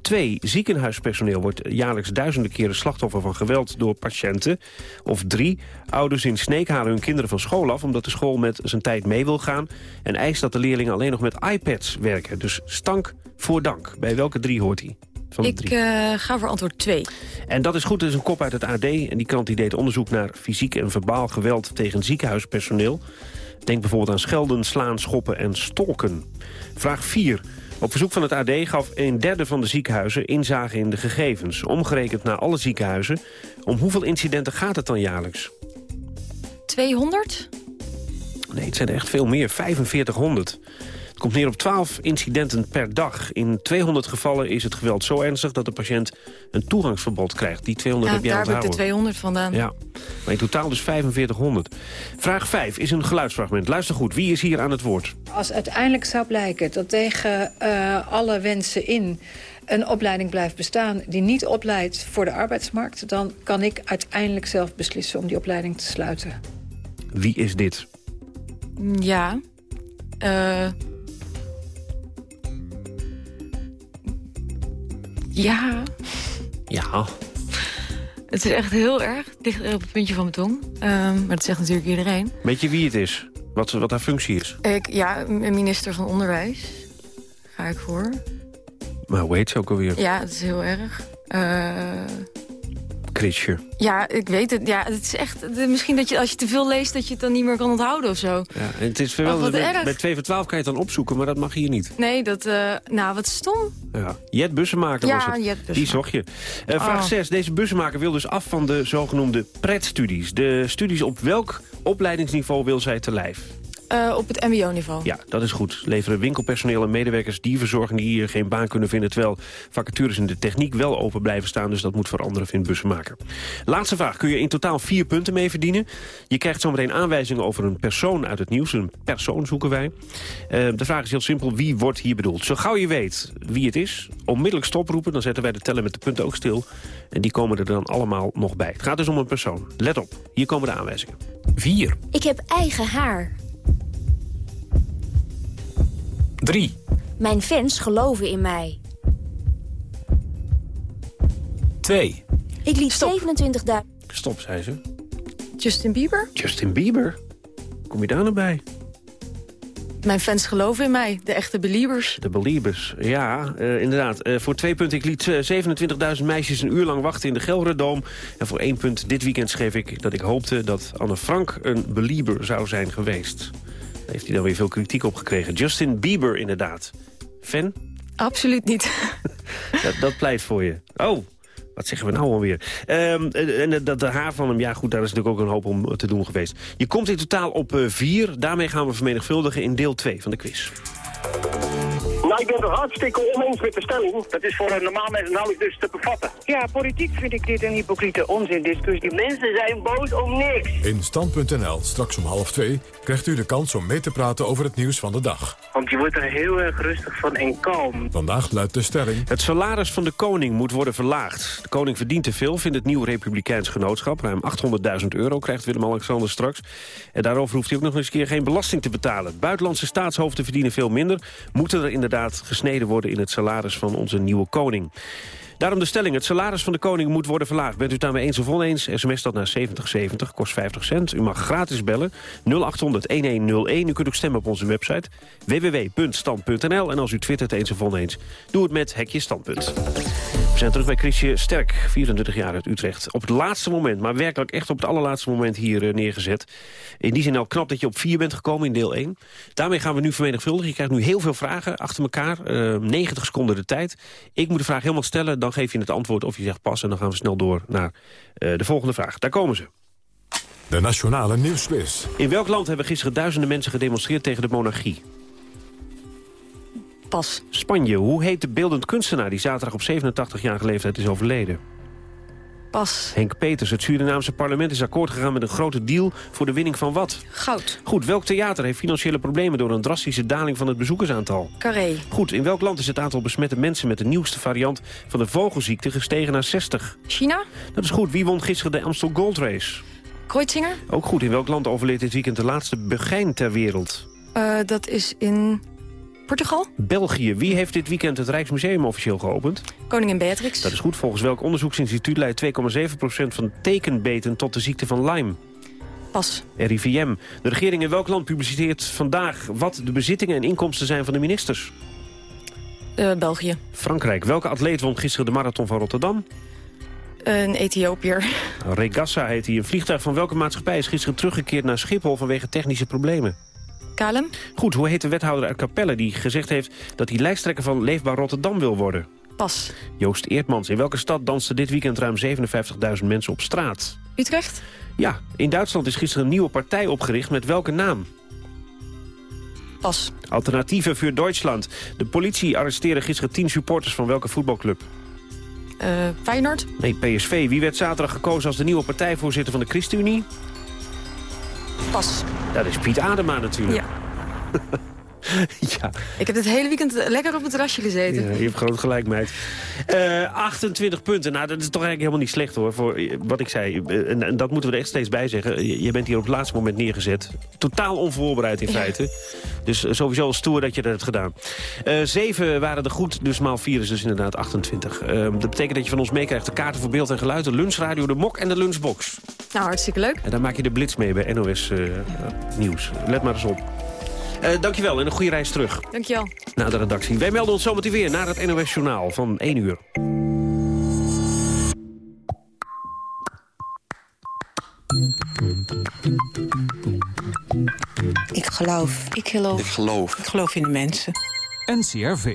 2. Ziekenhuispersoneel wordt jaarlijks duizenden keren slachtoffer van geweld door patiënten. Of 3. Ouders in Sneek halen hun kinderen van school af... omdat de school met zijn tijd mee wil gaan... en eist dat de leerlingen alleen nog met iPads werken. Dus stank voor dank. Bij welke drie hoort hij? Van Ik eh, ga voor antwoord 2. En dat is goed, dat is een kop uit het AD. En die krant die deed onderzoek naar fysiek en verbaal geweld tegen ziekenhuispersoneel. Denk bijvoorbeeld aan schelden, slaan, schoppen en stolken. Vraag 4. Op verzoek van het AD gaf een derde van de ziekenhuizen inzage in de gegevens. Omgerekend naar alle ziekenhuizen. Om hoeveel incidenten gaat het dan jaarlijks? 200? Nee, het zijn er echt veel meer. 4500. Het komt neer op 12 incidenten per dag. In 200 gevallen is het geweld zo ernstig dat de patiënt een toegangsverbod krijgt. Die 200 Ja, heb jij daar heb ik de onthouden. 200 vandaan. Ja, maar in totaal dus 4500. Vraag 5 is een geluidsfragment. Luister goed, wie is hier aan het woord? Als uiteindelijk zou blijken dat tegen eh, alle wensen in een opleiding blijft bestaan... die niet opleidt voor de arbeidsmarkt... dan kan ik uiteindelijk zelf beslissen om die opleiding te sluiten. Wie is dit? Ja. Eh. Ja. Ja, Het is echt heel erg. Het ligt op het puntje van mijn tong. Ehm, maar dat zegt natuurlijk iedereen. weet je wie het is? Wat, wat haar functie is? Ik, ja, minister van Onderwijs. Ga ik voor. Maar hoe heet ze ook alweer? Ja, het is heel erg. Eh, Kritsje. ja, ik weet het. Ja, het is echt... de- Misschien dat je als je te veel leest... dat je het dan niet meer kan onthouden of zo. Ja, en het is wel, wat bij, erg. bij 2 voor 12 kan je het dan opzoeken, maar dat mag hier niet. Nee, dat... eh, nou, wat stom. Ja. Jet Bussemaker Ja, was het. Jet. Die zocht je. Eh, vraag Oh. 6. Deze bussenmaker wil dus af van de zogenoemde pretstudies. De studies op welk opleidingsniveau wil zij te lijf? Eh, op het mbo-niveau. Ja, dat is goed. Leveren winkelpersoneel en medewerkers dierverzorging die hier geen baan kunnen vinden... terwijl vacatures in de techniek wel open blijven staan. Dus dat moet veranderen, vindt Bussenmaker. Laatste vraag. Kun je in totaal vier punten mee verdienen? Je krijgt zometeen aanwijzingen over een persoon uit het nieuws. Een persoon zoeken wij. Eh, de vraag is heel simpel. Wie wordt hier bedoeld? Zo gauw je weet wie het is, onmiddellijk stoproepen. Dan zetten wij de teller met de punten ook stil. En die komen er dan allemaal nog bij. Het gaat dus om een persoon. Let op. Hier komen de aanwijzingen. 4. Ik heb eigen haar. 3. Mijn fans geloven in mij. 2. Ik liet 27.000. Stop, zei ze. Justin Bieber? Justin Bieber. Kom je daar nou bij? Mijn fans geloven in mij, de echte believers. De Beliebers, ja, eh, inderdaad. Eh, voor twee punten, ik liet eh, 27.000 meisjes een uur lang wachten in de Gelredoom. En voor één punt, dit weekend schreef ik dat ik hoopte dat Anne Frank een Belieber zou zijn geweest. Daar heeft hij dan weer veel kritiek op gekregen. Justin Bieber, inderdaad. Fan? Absoluut niet. Dat, dat pleit voor je. Oh, wat zeggen we nou alweer? En en dat de haar van hem, ja goed, daar is natuurlijk ook een hoop om te doen geweest. Je komt in totaal op eh, vier. Daarmee gaan we vermenigvuldigen in deel 2 van de quiz. Nou, ik ben het hartstikke oneens met de stelling. Dat is voor een normaal mens nauwelijks dus te bevatten. Ja, politiek vind ik dit een hypocriete onzindiscussie. Mensen zijn boos om niks. In Stand.nl, straks om half twee, krijgt u de kans om mee te praten over het nieuws van de dag. Want je wordt er heel erg rustig van en kalm. Vandaag luidt de stelling... Het salaris van de koning moet worden verlaagd. De koning verdient te veel, vindt het nieuw Republikeins Genootschap. Ruim 800.000 euro krijgt Willem-Alexander straks. En daarover hoeft hij ook nog eens een keer geen belasting te betalen. Buitenlandse staatshoofden verdienen veel minder. Moeten er inderdaad gesneden worden in het salaris van onze nieuwe koning. Daarom de stelling, het salaris van de koning moet worden verlaagd. Bent u het daarmee eens of oneens? SMS dat naar 7070, kost 50 cent. U mag gratis bellen, 0800-1101. U kunt ook stemmen op onze website, www.stand.nl. En als u twittert eens of oneens, doe het met Hekje Standpunt. We zijn terug bij Chrisje Sterk, 24 jaar uit Utrecht. Op het laatste moment, maar werkelijk echt op het allerlaatste moment hier eh, neergezet. In die zin al knap dat je op 4 bent gekomen in deel 1. Daarmee gaan we nu vermenigvuldigen. Je krijgt nu heel veel vragen achter elkaar. eh, 90 seconden de tijd. Ik moet de vraag helemaal stellen, dan geef je het antwoord of je zegt pas. En dan gaan we snel door naar eh, de volgende vraag. Daar komen ze. De Nationale Nieuwsquiz. In welk land hebben gisteren duizenden mensen gedemonstreerd tegen de monarchie? Pas. Spanje. Hoe heet de beeldend kunstenaar die zaterdag op 87-jarige leeftijd is overleden? Pas. Henk Peters. Het Surinaamse parlement is akkoord gegaan met een grote deal voor de winning van wat? Goud. Goed, welk theater heeft financiële problemen door een drastische daling van het bezoekersaantal? Carré. Goed, in welk land is het aantal besmette mensen met de nieuwste variant van de vogelziekte gestegen naar 60? China. Dat is goed. Wie won gisteren de Amstel Gold Race? Kreuzinger. Ook goed. In welk land overleed dit weekend de laatste begijn ter wereld? Eh, dat is in Portugal. België. Wie heeft dit weekend het Rijksmuseum officieel geopend? Koningin Beatrix. Dat is goed. Volgens welk onderzoeksinstituut leidt 2,7% van tekenbeten tot de ziekte van Lyme? Pas. RIVM. De regering in welk land publiceert vandaag wat de bezittingen en inkomsten zijn van de ministers? Eh, België. Frankrijk. Welke atleet won gisteren de marathon van Rotterdam? Een Ethiopiër. Regassa heet hij. Een vliegtuig van welke maatschappij is gisteren teruggekeerd naar Schiphol vanwege technische problemen? Goed, hoe heet de wethouder uit Capelle die gezegd heeft dat hij lijsttrekker van Leefbaar Rotterdam wil worden? Pas. Joost Eertmans. In welke stad dansten dit weekend ruim 57.000 mensen op straat? Utrecht. Ja, in Duitsland is gisteren een nieuwe partij opgericht met welke naam? Pas. Alternatieven voor Duitsland. De politie arresteerde gisteren 10 supporters van welke voetbalclub? Eh, Feyenoord. Nee, PSV. Wie werd zaterdag gekozen als de nieuwe partijvoorzitter van de ChristenUnie? Pas. Dat is Piet Adema natuurlijk. Ja. ja. Ik heb het hele weekend lekker op het terrasje gezeten. Ja, je hebt groot gelijk, meid. Eh 28 punten. Nou, dat is toch eigenlijk helemaal niet slecht, hoor. Voor eh, wat ik zei. Eh, En, en dat moeten we er echt steeds bij zeggen. Je, bent hier op het laatste moment neergezet. Totaal onvoorbereid in feite. Dus eh, sowieso stoer dat je dat hebt gedaan. Eh, zeven waren er goed, dus maal vier is dus inderdaad 28. Eh, dat betekent dat je van ons meekrijgt de kaarten voor beeld en geluid... de lunchradio, de mok en de lunchbox. Nou, hartstikke leuk. En daar maak je de blitz mee bij NOS eh, Nieuws. Let maar eens op. Eh, dankjewel en een goede reis terug Dankjewel. naar de redactie. Wij melden ons zometeen weer naar het NOS Journaal van 1 uur. Ik geloof. Ik geloof. Ik geloof. Ik geloof in de mensen. NCRV.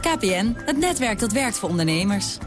KPN, het netwerk dat werkt voor ondernemers.